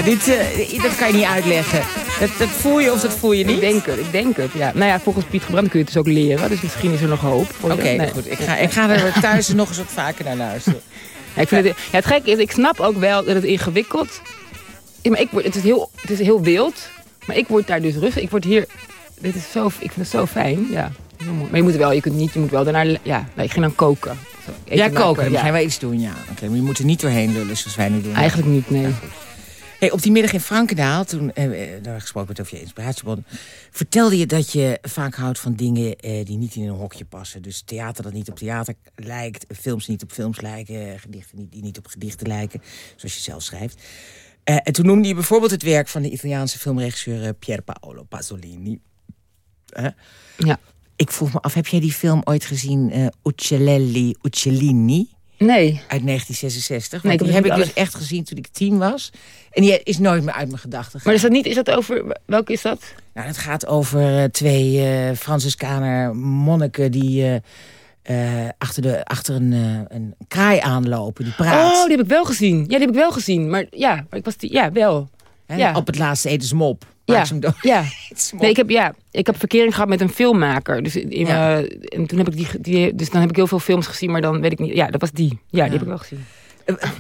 Ja, dit, eh, dat kan je niet uitleggen. Dat, dat voel je of dat voel je Ik niet? denk het, ik denk het, ja. Nou ja, volgens Piet Gebrand kun je het dus ook leren, dus misschien is er nog hoop. Oké, Nee. nou goed. Ik ga, ik ga er thuis nog eens wat vaker naar luisteren. Ja, ik vind het, ja, het gekke is, ik snap ook wel dat het ingewikkeld ja, maar ik word, het, is heel, het is heel wild, maar ik word daar dus rustig. Ik word hier, dit is zo, ik vind het zo fijn, ja. Maar je moet wel, je kunt niet, je moet wel daarna, ja, nee, ik ging dan koken. Zo, Ja, koken. Dan ja. gaan we iets doen, ja. Oké, maar je moet er niet doorheen lullen zoals wij nu doen. Eigenlijk niet, nee. Hey, op die middag in Frankendaal, toen eh, eh, daar gesproken werd over je inspiratiebron... vertelde je dat je vaak houdt van dingen eh, die niet in een hokje passen. Dus theater dat niet op theater lijkt, films die niet op films lijken... gedichten niet, die niet op gedichten lijken, zoals je zelf schrijft. Eh, en toen noemde je bijvoorbeeld het werk van de Italiaanse filmregisseur eh, Pier Paolo Pasolini. Ja. Ik vroeg me af, heb jij die film ooit gezien, eh Uccellelli Uccellini... Nee, Uit 1966. Nee, ik die heb heb ik dus echt gezien toen ik tien was. En die is nooit meer uit mijn gedachten gegaan. maar is dat niet, is dat over, welke is dat? Nou, het gaat over eh, twee eh Franciscaner monniken die eh, achter, de, achter een, een kraai aanlopen. Die praat. Oh, die heb ik wel gezien. Ja, die heb ik wel gezien. Maar ja, maar ik was die, ja, wel. Ja. Op het laatste eten ze hem op. Ja, ja. Nee, ik heb, ja, ik heb verkering gehad met een filmmaker. Dus, in, Ja. eh, en toen heb ik die, die, dus dan heb ik heel veel films gezien, maar dan weet ik niet. Ja, dat was die. Ja, die heb ik wel gezien. Eh, eh,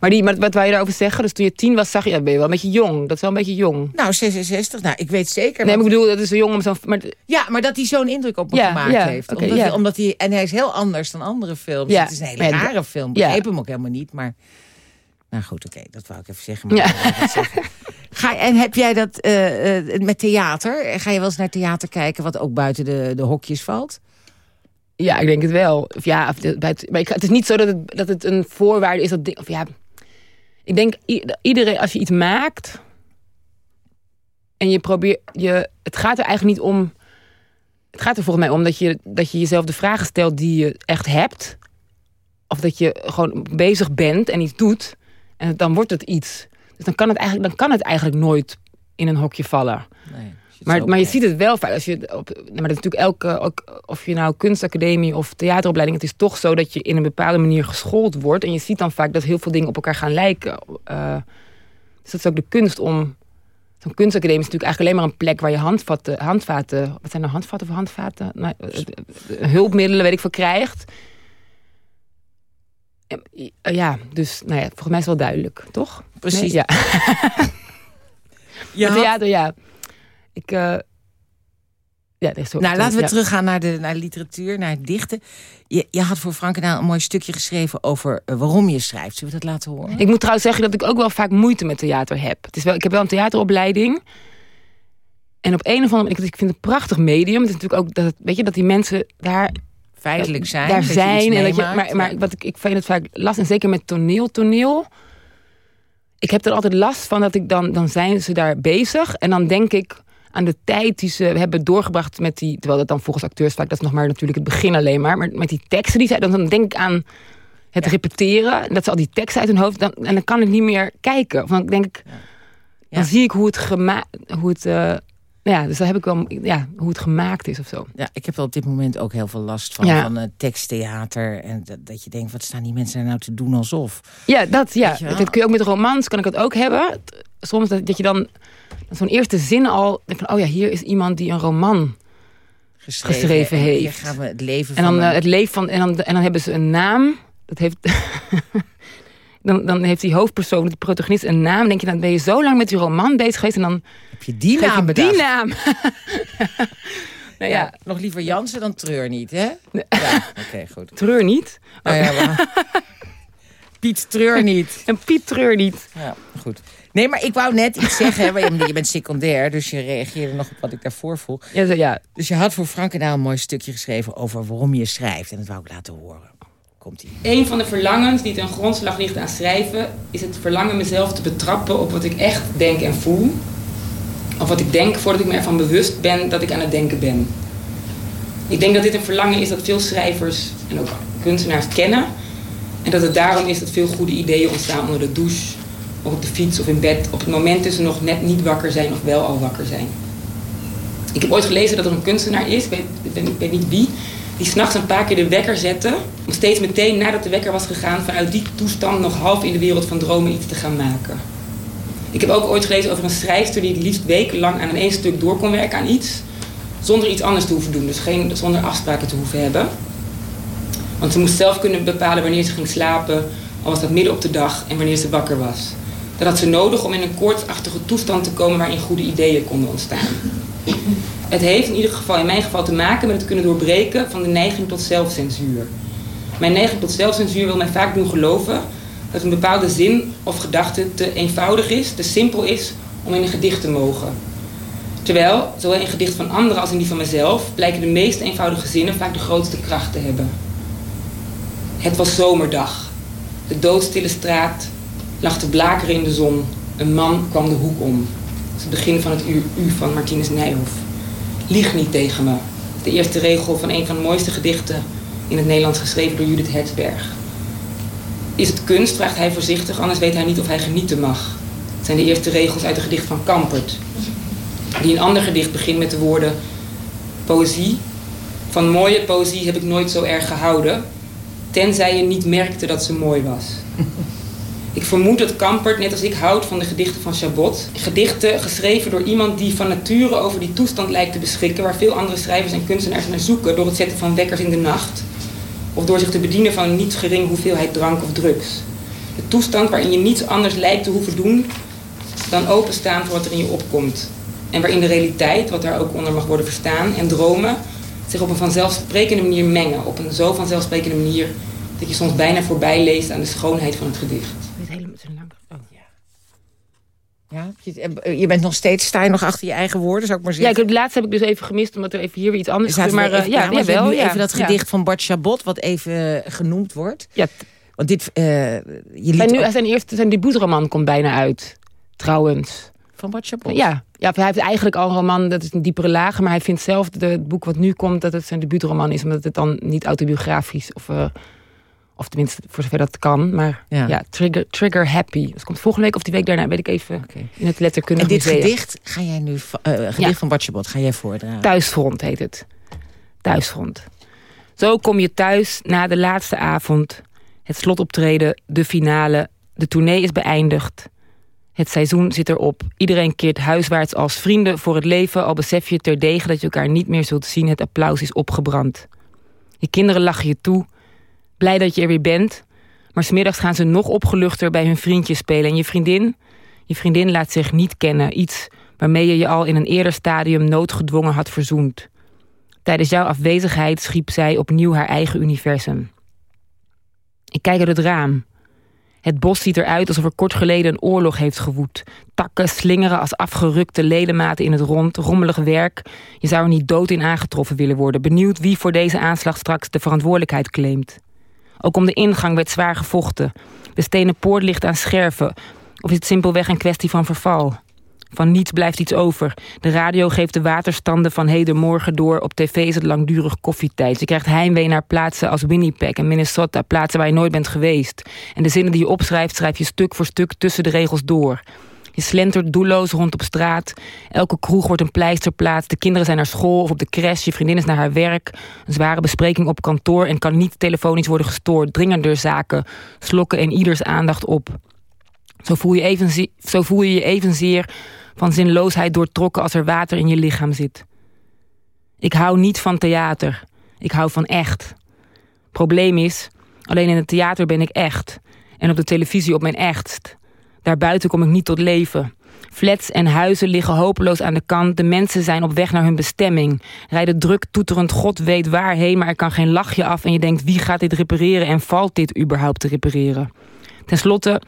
Maar, die, maar wat wou je daarover zeggen? Dus toen je tien was, zag je, ja, ben je wel een beetje jong. Dat is wel een beetje jong. Nou, 66. Nou, ik weet zeker. Nee, maar ik bedoel, dat is zo jong om zo'n... Maar, Ja, maar dat hij zo'n indruk op me Ja, gemaakt ja, heeft. omdat, hij, omdat hij, en hij is heel anders dan andere films. Het is een hele rare film. Ik begreep hem ook helemaal niet. Maar nou goed, oké, dat wou ik even zeggen. Maar Ja. en heb jij dat eh, eh, met theater? Ga je wel eens naar theater kijken wat ook buiten de, de hokjes valt? ja, ik denk het wel. Of ja, maar ik, het is niet zo dat het, dat het een voorwaarde is dat... Of ja, ik denk iedereen, als je iets maakt... En je probeert... Je, het gaat er eigenlijk niet om... Het gaat er volgens mij om dat je, dat je jezelf de vragen stelt die je echt hebt. Of dat je gewoon bezig bent en iets doet. En dan wordt het iets. Dus dan kan het eigenlijk, dan kan het eigenlijk nooit in een hokje vallen. Nee, Maar, maar je ziet het wel vaak. Als je op, maar dat is natuurlijk elke, ook, of je nou kunstacademie of theateropleiding, het is toch zo dat je in een bepaalde manier geschoold wordt. En je ziet dan vaak dat heel veel dingen op elkaar gaan lijken. Eh, dus dat is ook de kunst om. Zo'n kunstacademie is natuurlijk eigenlijk alleen maar een plek waar je handvatten, handvaten, wat zijn nou handvatten of handvaten? Nou, eh, eh, hulpmiddelen, weet ik veel, krijgt. Ja, Ja, dus nou ja, volgens mij is het wel duidelijk, toch? Precies. Nee? Ja. Had- theater, ja. Ik, eh, ja, is. Nou, laten we ja. teruggaan naar de, naar de literatuur, naar het dichten. Je, je had voor Frank en Naal een mooi stukje geschreven over eh, waarom je schrijft. Zullen we dat laten horen? Ik moet trouwens zeggen dat ik ook wel vaak moeite met theater heb. Het is wel, ik heb wel een theateropleiding. En op een of andere manier, ik vind het een prachtig medium. Het is natuurlijk ook dat, weet je, dat die mensen daar, Feitelijk zijn. daar dat je zijn. En dat je, maar maar wat ik, ik vind het vaak lastig, en zeker met toneel, toneel. Ik heb er altijd last van dat ik dan, dan zijn ze daar bezig. En dan denk ik aan de tijd die ze hebben doorgebracht met die... Terwijl dat dan volgens acteurs vaak, dat is nog maar natuurlijk het begin alleen maar. Maar met die teksten die zij... Dan, dan denk ik aan het repeteren. En dat ze al die teksten uit hun hoofd... Dan, en dan kan ik niet meer kijken. Of dan denk ik... Dan Ja. zie ik hoe het gemaakt... Hoe het, eh, ja, dus dan heb ik wel... Ja, hoe het gemaakt is of zo. Ja, ik heb op dit moment ook heel veel last van, Ja. van eh, teksttheater. En dat, dat je denkt, wat staan die mensen nou te doen alsof? Ja, dat, ja. Dat kun je ook met romans, kan ik het ook hebben. Soms dat, dat je dan zo'n eerste zin al denkt van... oh ja, hier is iemand die een roman... Geschreven En heeft. Hier gaan we het leven En dan eh, het leven van... En dan, en dan hebben ze een naam. Dat heeft... dan, dan heeft die hoofdpersoon, de protagonist, een naam. Dan denk je, dan ben je zo lang met die roman bezig geweest... en dan heb je die naam je bedacht? die naam. nou ja, Ja, nog liever Jansen dan Treur niet, hè? Ja, oké, goed. treur niet. Nou ja, maar- Piet Treur niet. En Piet treur niet. Ja, goed. Nee, maar ik wou net iets zeggen. Je bent secundair, dus je reageerde nog op wat ik daarvoor vroeg. Ja, zo, ja. Dus je had voor Frank en een mooi stukje geschreven over waarom je schrijft. En dat wou ik laten horen. Een van de verlangens die ten grondslag ligt aan schrijven... is het verlangen mezelf te betrappen op wat ik echt denk en voel. Of wat ik denk voordat ik me ervan bewust ben dat ik aan het denken ben. Ik denk dat dit een verlangen is dat veel schrijvers en ook kunstenaars kennen. En dat het daarom is dat veel goede ideeën ontstaan onder de douche... of op de fiets of in bed... op het moment dat ze nog net niet wakker zijn of wel al wakker zijn. Ik heb ooit gelezen dat er een kunstenaar is, ik weet, ik weet niet wie, die s'nachts een paar keer de wekker zette. Om steeds meteen nadat de wekker was gegaan, vanuit die toestand nog half in de wereld van dromen iets te gaan maken. Ik heb ook ooit gelezen over een schrijfster die het liefst wekenlang aan een één stuk door kon werken aan iets. Zonder iets anders te hoeven doen, dus geen, zonder afspraken te hoeven hebben. Want ze moest zelf kunnen bepalen wanneer ze ging slapen, al was dat midden op de dag en wanneer ze wakker was. Dat had ze nodig om in een koortsachtige toestand te komen waarin goede ideeën konden ontstaan. Het heeft in ieder geval, in mijn geval, te maken met het kunnen doorbreken van de neiging tot zelfcensuur. Mijn neiging tot zelfcensuur wil mij vaak doen geloven dat een bepaalde zin of gedachte te eenvoudig is, te simpel is om in een gedicht te mogen. Terwijl, zowel in gedicht van anderen als in die van mezelf, blijken de meest eenvoudige zinnen vaak de grootste kracht te hebben. Het was zomerdag. De doodstille straat lag te blakeren in de zon. Een man kwam de hoek om. Dat is het begin van het U van Martinus Nijhoff. Lieg niet tegen me. De eerste regel van een van de mooiste gedichten in het Nederlands geschreven door Judith Hertzberg. Is het kunst, vraagt hij voorzichtig, anders weet hij niet of hij genieten mag. Het zijn de eerste regels uit een gedicht van Kampert. Die een ander gedicht begint met de woorden... Poëzie. Van mooie poëzie heb ik nooit zo erg gehouden. Tenzij je niet merkte dat ze mooi was. Ik vermoed dat Kampert, net als ik, houdt van de gedichten van Chabot. Gedichten geschreven door iemand die van nature over die toestand lijkt te beschikken... waar veel andere schrijvers en kunstenaars naar zoeken... door het zetten van wekkers in de nacht... of door zich te bedienen van een niet gering hoeveelheid drank of drugs. De toestand waarin je niets anders lijkt te hoeven doen... dan openstaan voor wat er in je opkomt. En waarin de realiteit, wat daar ook onder mag worden verstaan... en dromen zich op een vanzelfsprekende manier mengen. Op een zo vanzelfsprekende manier... dat je soms bijna voorbij leest aan de schoonheid van het gedicht. Ja, je, je bent nog steeds, sta je nog achter je eigen woorden, zou ik maar Ja, zeggen. ik heb, laatst heb ik dus even gemist, omdat er even hier weer iets anders we Maar even- eh, ja, ja, ja. even dat Ja. gedicht van Bart Chabot, wat even eh, genoemd wordt. Ja, Want dit, eh je liet zijn nu, ook- zijn eerste zijn debuutroman komt bijna uit. Trouwens. van Bart Chabot? Ja. ja, hij heeft eigenlijk al een roman, dat is een diepere laag. Maar hij vindt zelf, de, het boek wat nu komt, dat het zijn debuutroman is. Omdat het dan niet autobiografisch, of, uh, of tenminste voor zover dat kan. Maar ja, ja trigger, trigger Happy. Dat komt volgende week of die week daarna, weet ik even, okay. in het letterkundig En dit museum. gedicht ga jij nu, uh, gedicht ja. van Bart Chabot, ga jij voordragen? Thuisfront heet het. Thuisfront. Zo kom je thuis na de laatste avond. Het slotoptreden, de finale, de tournee is beëindigd. Het seizoen zit erop. Iedereen keert huiswaarts als vrienden voor het leven... al besef je terdege dat je elkaar niet meer zult zien. Het applaus is opgebrand. Je kinderen lachen je toe. Blij dat je er weer bent. Maar smiddags gaan ze nog opgeluchter bij hun vriendjes spelen. En je vriendin? Je vriendin laat zich niet kennen. Iets waarmee je je al in een eerder stadium noodgedwongen had verzoend. Tijdens jouw afwezigheid schiep zij opnieuw haar eigen universum. Ik kijk uit het raam. Het bos ziet eruit alsof er kort geleden een oorlog heeft gewoed. Takken slingeren als afgerukte ledematen in het rond, rommelig werk. Je zou er niet dood in aangetroffen willen worden. Benieuwd wie voor deze aanslag straks de verantwoordelijkheid claimt. Ook om de ingang werd zwaar gevochten. De stenen poort ligt aan scherven. Of is het simpelweg een kwestie van verval? Van niets blijft iets over. De radio geeft de waterstanden van heden door. Op tv is het langdurig koffietijd. Je krijgt heimwee naar plaatsen als Winnipeg en Minnesota. Plaatsen waar je nooit bent geweest. En de zinnen die je opschrijft, schrijf je stuk voor stuk tussen de regels door. Je slentert doelloos rond op straat. Elke kroeg wordt een pleisterplaats. De kinderen zijn naar school of op de crash. Je vriendin is naar haar werk. Een zware bespreking op kantoor en kan niet telefonisch worden gestoord. Dringender zaken slokken en ieders aandacht op. Zo voel je, even, zo voel je je evenzeer van zinloosheid doortrokken als er water in je lichaam zit. Ik hou niet van theater. Ik hou van echt. Probleem is, alleen in het theater ben ik echt. En op de televisie op mijn echtst. Daarbuiten kom ik niet tot leven. Flats en huizen liggen hopeloos aan de kant. De mensen zijn op weg naar hun bestemming. Rijden druk, toeterend, god weet waarheen... maar er kan geen lachje af en je denkt... wie gaat dit repareren en valt dit überhaupt te repareren? Ten slotte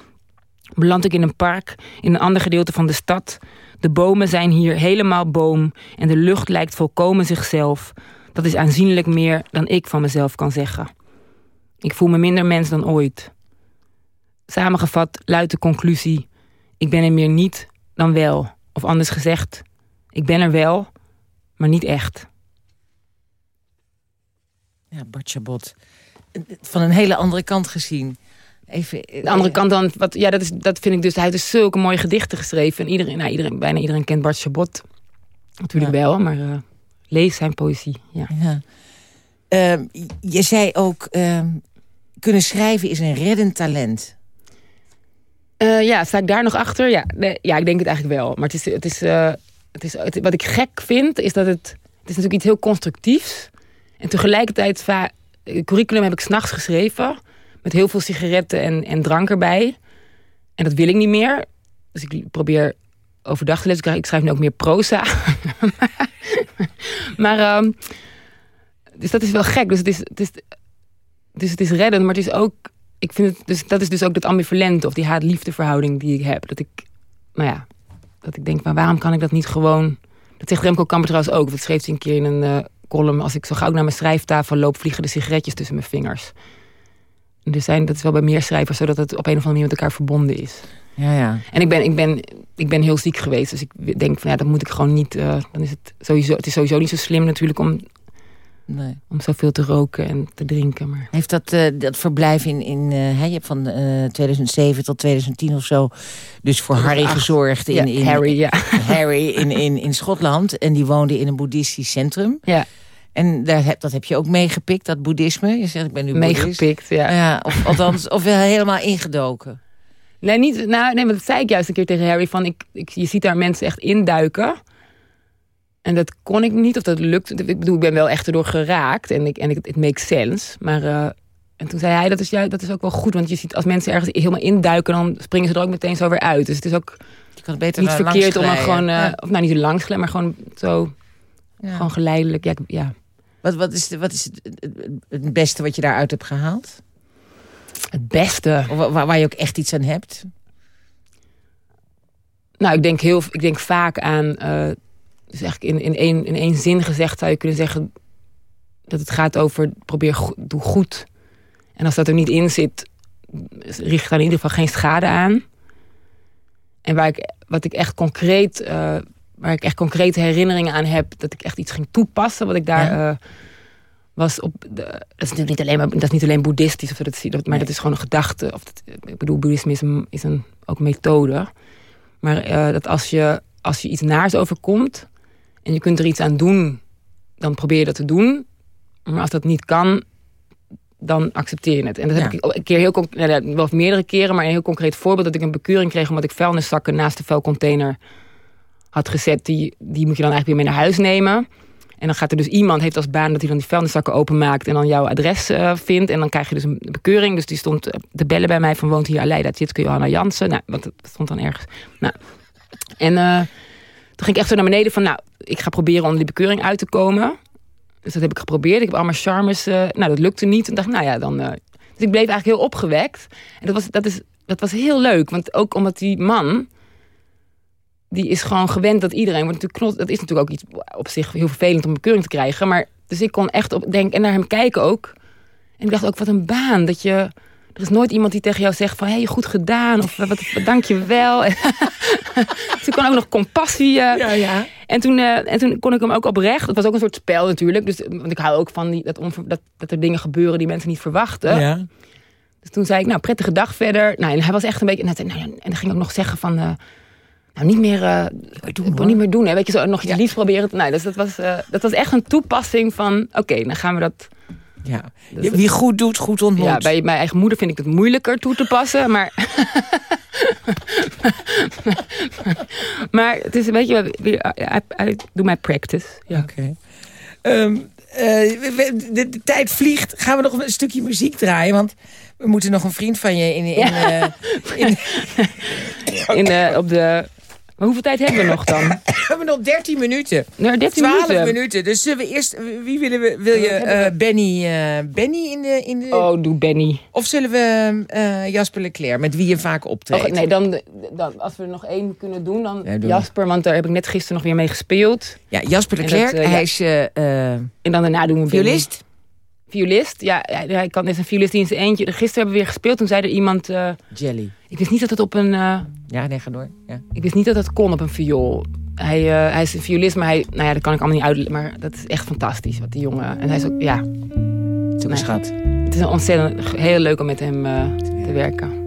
beland ik in een park in een ander gedeelte van de stad. De bomen zijn hier helemaal boom en de lucht lijkt volkomen zichzelf. Dat is aanzienlijk meer dan ik van mezelf kan zeggen. Ik voel me minder mens dan ooit. Samengevat luidt de conclusie: ik ben er meer niet dan wel. Of anders gezegd, ik ben er wel, maar niet echt. Ja, Bart Chabot. Van een hele andere kant gezien. Even, de andere kant dan, wat, ja, dat, is, dat vind ik dus. Hij heeft dus zulke mooie gedichten geschreven. En iedereen, nou, iedereen, bijna iedereen kent Bart Chabot. Natuurlijk wel, maar uh, lees zijn poëzie. Ja. ja. Uh, je zei ook, uh, kunnen schrijven is een reddend talent. Uh, ja, sta ik daar nog achter? Ja, ja, ik denk het eigenlijk wel. Maar het is, het is, uh, het is, wat ik gek vind, is dat het... Het is natuurlijk iets heel constructiefs. En tegelijkertijd... Het curriculum heb ik s'nachts geschreven met heel veel sigaretten en, en drank erbij. En dat wil ik niet meer. Dus ik probeer overdag te lezen. Ik schrijf nu ook meer proza. maar, um, dus dat is wel gek. Dus het is, het is, dus het is redden, maar het is ook... Ik vind het, dus dat is dus ook dat ambivalente of die haat-liefde verhouding die ik heb. Dat ik, nou ja, dat ik denk, maar waarom kan ik dat niet gewoon... Dat zegt Remco Kamper trouwens ook. Dat schreef hij een keer in een uh, column. Als ik zo gauw naar mijn schrijftafel loop, vliegen de sigaretjes tussen mijn vingers. Er zijn, dat is wel bij meer schrijvers, zodat het op een of andere manier met elkaar verbonden is. Ja, ja. En ik ben, ik, ben, ik ben heel ziek geweest. Dus ik denk van ja, dat moet ik gewoon niet. Uh, dan is het sowieso. Het is sowieso niet zo slim natuurlijk om. Nee. Om zoveel te roken en te drinken. Maar. Heeft dat, uh, dat verblijf in. in uh, je hebt van 2007 tot 2010 of zo. Dus voor Harry Ach, gezorgd. In, ja, in, Harry, ja. Harry in, in, in Schotland. En die woonde in een boeddhistisch centrum. Ja. En daar heb, dat heb je ook meegepikt, dat boeddhisme. Je zegt, ik ben nu Meegepikt, ja. ja. Of althans, of helemaal ingedoken. Nee, niet, nou, nee, maar dat zei ik juist een keer tegen Harry. Van, ik, ik, je ziet daar mensen echt induiken. En dat kon ik niet, of dat lukt. Ik bedoel, ik ben wel echt erdoor geraakt. En, ik, en het makes sense. Maar uh, en toen zei hij, dat is, juist, dat is ook wel goed. Want je ziet, als mensen ergens helemaal induiken... dan springen ze er ook meteen zo weer uit. Dus het is ook je kan het beter niet verkeerd om dan gewoon... Uh, ja. Of nou, niet langs maar gewoon zo... Ja. Gewoon geleidelijk, ja, ja. Wat, wat is, de, wat is het, het, beste wat je daaruit hebt gehaald? Het beste? Of waar, waar je ook echt iets aan hebt? Nou, ik denk, heel, ik denk vaak aan... Uh, dus eigenlijk in, in, één, in één zin gezegd zou je kunnen zeggen... dat het gaat over probeer doe goed. En als dat er niet in zit, richt dan in ieder geval geen schade aan. En waar ik, wat ik echt concreet, eh, waar ik echt concrete herinneringen aan heb, dat ik echt iets ging toepassen, wat ik daar Ja. eh, was op. De, dat is natuurlijk niet alleen, maar, dat is niet alleen boeddhistisch, of dat, maar dat is gewoon een gedachte. Of dat, ik bedoel, boeddhisme is een, is een ook een methode. Maar eh, dat als je, als je iets naars overkomt en je kunt er iets aan doen, dan probeer je dat te doen. Maar als dat niet kan, dan accepteer je het. En dat heb ik een keer heel conc- ja, wel meerdere keren, maar een heel concreet voorbeeld dat ik een bekeuring kreeg omdat ik vuilniszakken naast de vuilcontainer had gezet. Die, die moet je dan eigenlijk weer mee naar huis nemen. En dan gaat er dus iemand, heeft als baan dat hij dan die vuilniszakken openmaakt en dan jouw adres eh, vindt. En dan krijg je dus een bekeuring. Dus die stond eh, te bellen bij mij van woont hier Aleida Tjitske Johanna Jansen. Nou, want dat stond dan ergens. Nou. En eh, toen ging ik echt zo naar beneden van, nou, ik ga proberen onder die bekeuring uit te komen. Dus dat heb ik geprobeerd. Ik heb allemaal charmes. eh, nou, dat lukte niet. En dacht, nou ja, dan. eh, dus ik bleef eigenlijk heel opgewekt. En dat was, dat, is, dat was heel leuk. Want ook omdat die man. Die is gewoon gewend dat iedereen wordt natuurlijk knot. Dat is natuurlijk ook iets op zich heel vervelend om bekeuring te krijgen. Maar dus ik kon echt op denken en naar hem kijken ook. En ik dacht ook, wat een baan. Dat je. Er is nooit iemand die tegen jou zegt van... hé, hey, goed gedaan. Of wat, dank je wel. ik kon ook nog compassie... eh, Ja, ja. en toen, eh, en toen kon ik hem ook oprecht. Het was ook een soort spel natuurlijk. Dus, want ik hou ook van die, dat, dat, dat er dingen gebeuren die mensen niet verwachten. ja. Dus toen zei ik, nou, prettige dag verder. Nou, en hij was echt een beetje... En, hij nou, ja, en dan ging ik ook nog zeggen van... eh, nou, niet meer, doen, niet meer doen. Hè. Weet je, zo nog iets liefs proberen. te- Nou, dus dat was, dat was echt een toepassing van... Oké, dan gaan we dat... ja. Dus- Wie goed doet, goed ontmoet. Ja, bij mijn eigen moeder vind ik het moeilijker toe te passen. Maar, maar het is, weet je, we- I, I do my practice. Ja. Oké. Ehm, eh, de, de tijd vliegt. Gaan we nog een stukje muziek draaien? Want we moeten nog een vriend van je in... in, eh, in In, eh, op de... Maar hoeveel tijd hebben we nog dan? we hebben nog 13 minuten. Nou, 13 12 minuten. minuten. Dus zullen we eerst... Wie willen we... Wil je eh, Benny, eh, Benny in de... In de Oh, doe Benny. Of zullen we eh, Jasper Leclerc, met wie je vaak optreedt? Oh, nee, dan, dan, als we er nog één kunnen doen, dan Ja. Jasper. Want daar heb ik net gisteren nog weer mee gespeeld. Ja, Jasper Leclerc, dat, hij is En dan daarna doen we Benny. violist. Violist, ja. Hij kan, is een violist die in zijn eentje. Gisteren hebben we weer gespeeld. Toen zei er iemand... Jelly. Ik wist niet dat het op een... eh, Ja, nee, ga door. Ja. Ik wist niet dat dat kon op een viool. Hij, eh, hij is een violist, maar hij, nou ja, dat kan ik allemaal niet uitleggen. Maar dat is echt fantastisch, wat die jongen. En hij is ook, ja, Het is een Nee. schat. het is een ontzettend heel leuk om met hem eh, te werken.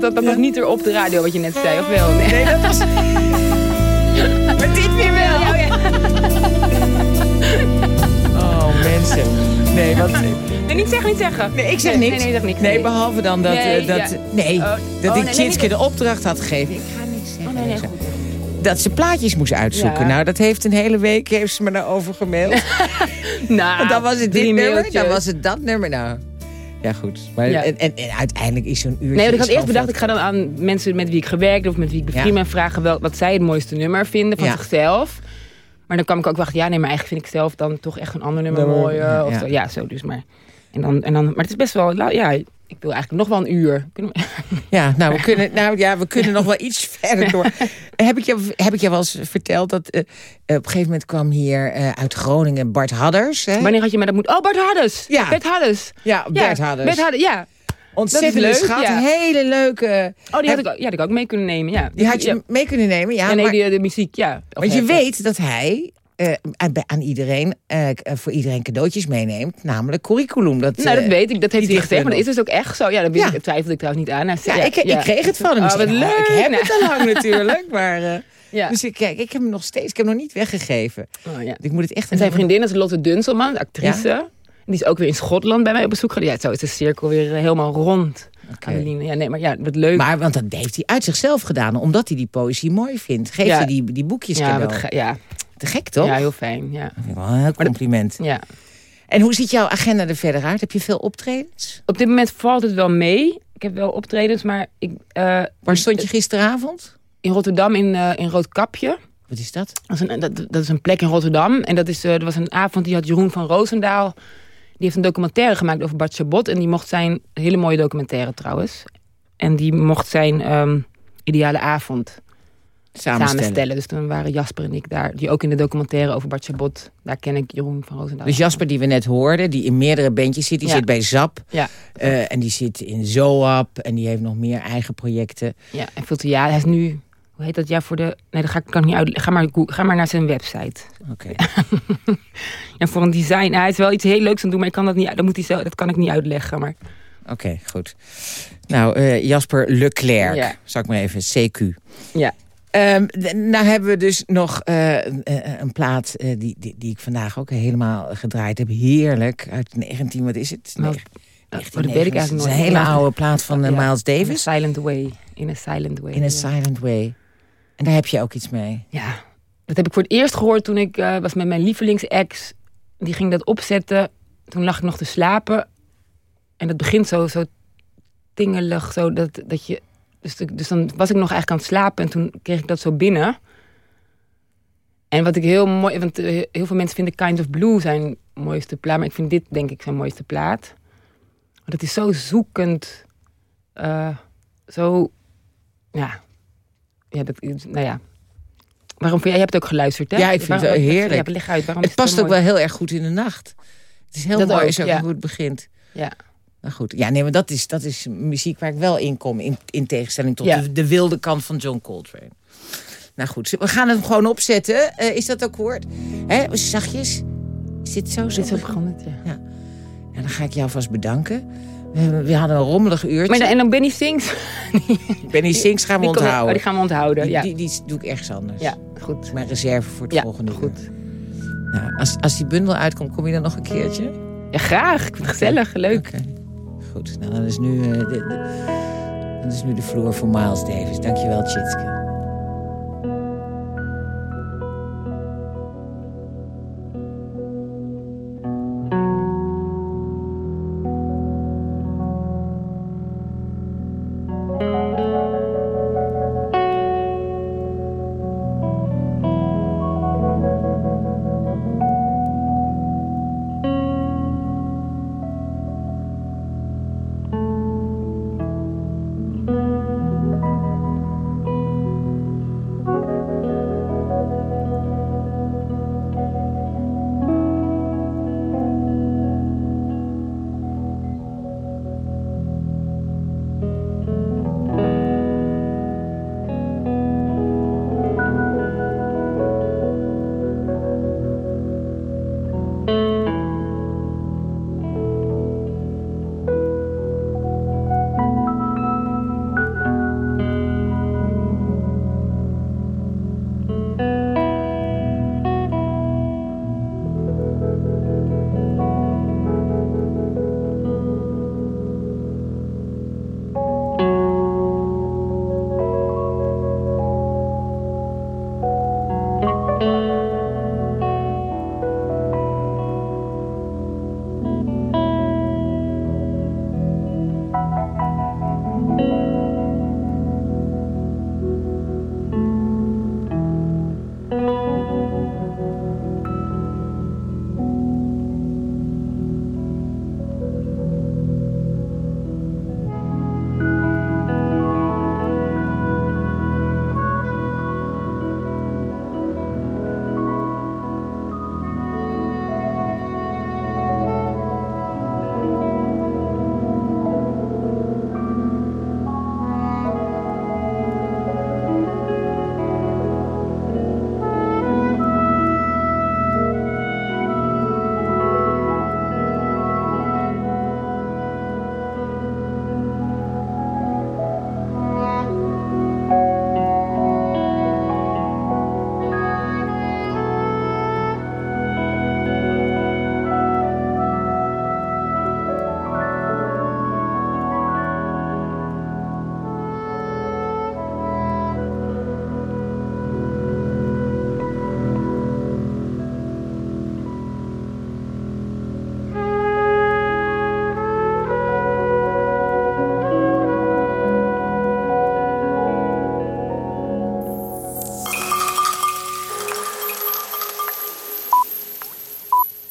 Dat, dat, dat, was niet er op de radio wat je net zei, of wel? Nee, Nee, dat was... maar dit weer wel. Ja, ja. Oh, mensen. Nee, wat... Nee, niet zeggen, niet zeggen. Nee, ik zeg nee, niks. Nee, nee, zeg niks. Nee, behalve dan dat, Nee, eh, dat, ja. nee, Oh, dat oh, ik nee, de opdracht had gegeven. Ik ga niks zeggen. Oh, nee, goed. Dat ze plaatjes moest uitzoeken. Ja. Nou, dat heeft een hele week heeft ze me daarover gemaild. Nou, dan was het dit nummer, dan was het dat nummer. Nou, ja goed. Maar, Ja. En, en, en uiteindelijk is zo'n uurtje... Nee, want ik had eerst bedacht, ik ga dan aan mensen met wie ik gewerkt heb of met wie ik bevriend ben vragen wel, wat zij het mooiste nummer vinden van zichzelf. Maar dan kwam ik ook wachten, ja, nee, maar eigenlijk vind ik zelf dan toch echt een ander nummer mooier. ja, of zo. ja, zo dus maar. En dan, en dan, maar het is best wel, nou, ja, ik wil eigenlijk nog wel een uur. Kunnen we- Ja, nou, we kunnen, nou ja, we kunnen nog wel iets verder door. Heb ik je, heb ik je wel eens verteld dat eh, op een gegeven moment kwam hier eh, uit Groningen Bart Hadders. Hè? Wanneer had je mij dat moet? Oh, Bart Hardes. Ja. Bert Hardes. Ja, Bert ja, Hadders. Bert Hardes, ja. Ontzettend leuk, schat, ja. hele leuke. Oh, die had, ik, ook- ja, die had ik ook mee kunnen nemen, ja. Die had je ja. mee kunnen nemen, ja. Ja, nee, maar, die, de muziek, ja. Want je weet dat hij eh, aan, aan iedereen, eh, eh, voor iedereen cadeautjes meeneemt. Namelijk curriculum. Dat, Nou, dat weet ik. Dat heeft hij gezegd. Maar dat is dus ook echt zo. Ja, dat weet Ja. ik, twijfelde ik trouwens niet aan. Hij Ja, ik, ik kreeg het van hem. Oh, wat zei, leuk. Ik heb Nou, het al lang natuurlijk, maar... Ja. Dus ik, kijk, ik heb hem nog steeds, ik heb hem nog niet weggegeven. Oh, ja. Ik moet het echt En zijn vriendin is Lotte Dunselman, de actrice. Die is ook weer in Schotland bij mij op bezoek gegaan. Ja, zo is de cirkel weer helemaal rond. Adeline. Ja, nee, maar ja, wat leuk. Maar want dat heeft hij uit zichzelf gedaan, omdat hij die poëzie mooi vindt. Geeft hij die, die boekjes ja, cadeau. wat ja, Te gek toch? ja, heel fijn. Ja. Wel een heel compliment. Ja. En hoe ziet jouw agenda er verder uit? Heb je veel optredens? Op dit moment valt het wel mee. Ik heb wel optredens, maar ik, eh, Waar stond je gisteravond? in Rotterdam in, eh in Roodkapje. Wat is dat? Dat is, een, dat, dat is een plek in Rotterdam. En dat, is, dat was een avond die had Jeroen van Roosendaal. Die heeft een documentaire gemaakt over Bart Chabot. En die mocht zijn, hele mooie documentaire trouwens. En die mocht zijn ehm, ideale avond Samenstellen. samenstellen. Dus toen waren Jasper en ik daar. Die ook in de documentaire over Bart Chabot. Daar ken ik Jeroen van Roosendaal. Dus Jasper die we net hoorden, die in meerdere bandjes zit. Die Ja. zit bij ZAP. Ja, eh, en die zit in Zoap. En die heeft nog meer eigen projecten. ja, en veel theater. Hij is nu... Hoe heet dat? Ja, voor de... Nee, dat ga ik, kan ik niet uit. Ga maar, ga maar naar zijn website. Oké. En voor een design... Hij is wel iets heel leuks aan het doen, maar ik kan dat niet... Dat, moet hij zelf, dat kan ik niet uitleggen, maar... Oké, goed. Nou, eh, Jasper Leclerc, Ja. zal ik maar even, CQ. Ja. D- nou hebben we dus nog eh, een, eh, een plaat eh, die, die, die ik vandaag ook helemaal gedraaid heb. Heerlijk, uit 19, wat is het? Nou, Oh, dat weet ik 1969. eigenlijk Het is nooit. een hele oude plaat van eh, Ja. Miles In a Davis. silent way. In a silent way. In a. Silent Way. En daar heb je ook iets mee. Ja, dat heb ik voor het eerst gehoord toen ik eh, was met mijn lievelingsex. Die ging dat opzetten. Toen lag ik nog te slapen. En dat begint zo, zo tingelig. Zo dat, dat je, dus, dus dan was ik nog eigenlijk aan het slapen. En toen kreeg ik dat zo binnen. En wat ik heel mooi... Want eh, heel veel mensen vinden Kind of Blue zijn mooiste plaat. Maar ik vind dit denk ik zijn mooiste plaat. Want het is zo zoekend. eh, zo... Ja. Ja, dat, nou ja. Waarom jij, hebt het ook geluisterd, hè? Ja, ik vind het Waarom- wel heerlijk. Ja, uit. Het past ook mooi? wel heel erg goed in de nacht. Het is heel Dat mooi ook, zo ja. hoe het begint. Ja. Nou goed, ja, nee, maar dat is, dat is muziek waar ik wel in kom. In, in tegenstelling tot Ja. de, de wilde kant van John Coltrane. Nou goed, we gaan het gewoon opzetten. Eh, is dat akkoord? Hè, zachtjes. Is dit zo? Dit is zo begon het, ja. Ja, dan ga ik jou vast bedanken. We, hadden een rommelig uurtje. Maar dan, en dan Benny Sings. Benny Sings gaan we die, kom- onthouden. oh, die gaan we onthouden, Die, ja. die, die doe ik ergens anders. ja, goed. Mijn reserve voor het Ja, volgende uur. goed. Nou, als, als die bundel uitkomt, kom je dan nog een keertje? Ja, graag. Ik vind het gezellig, leuk. Goed, nou, dan is, nu, eh, de, is nu de vloer voor Miles Davis. Dankjewel, Tjitske.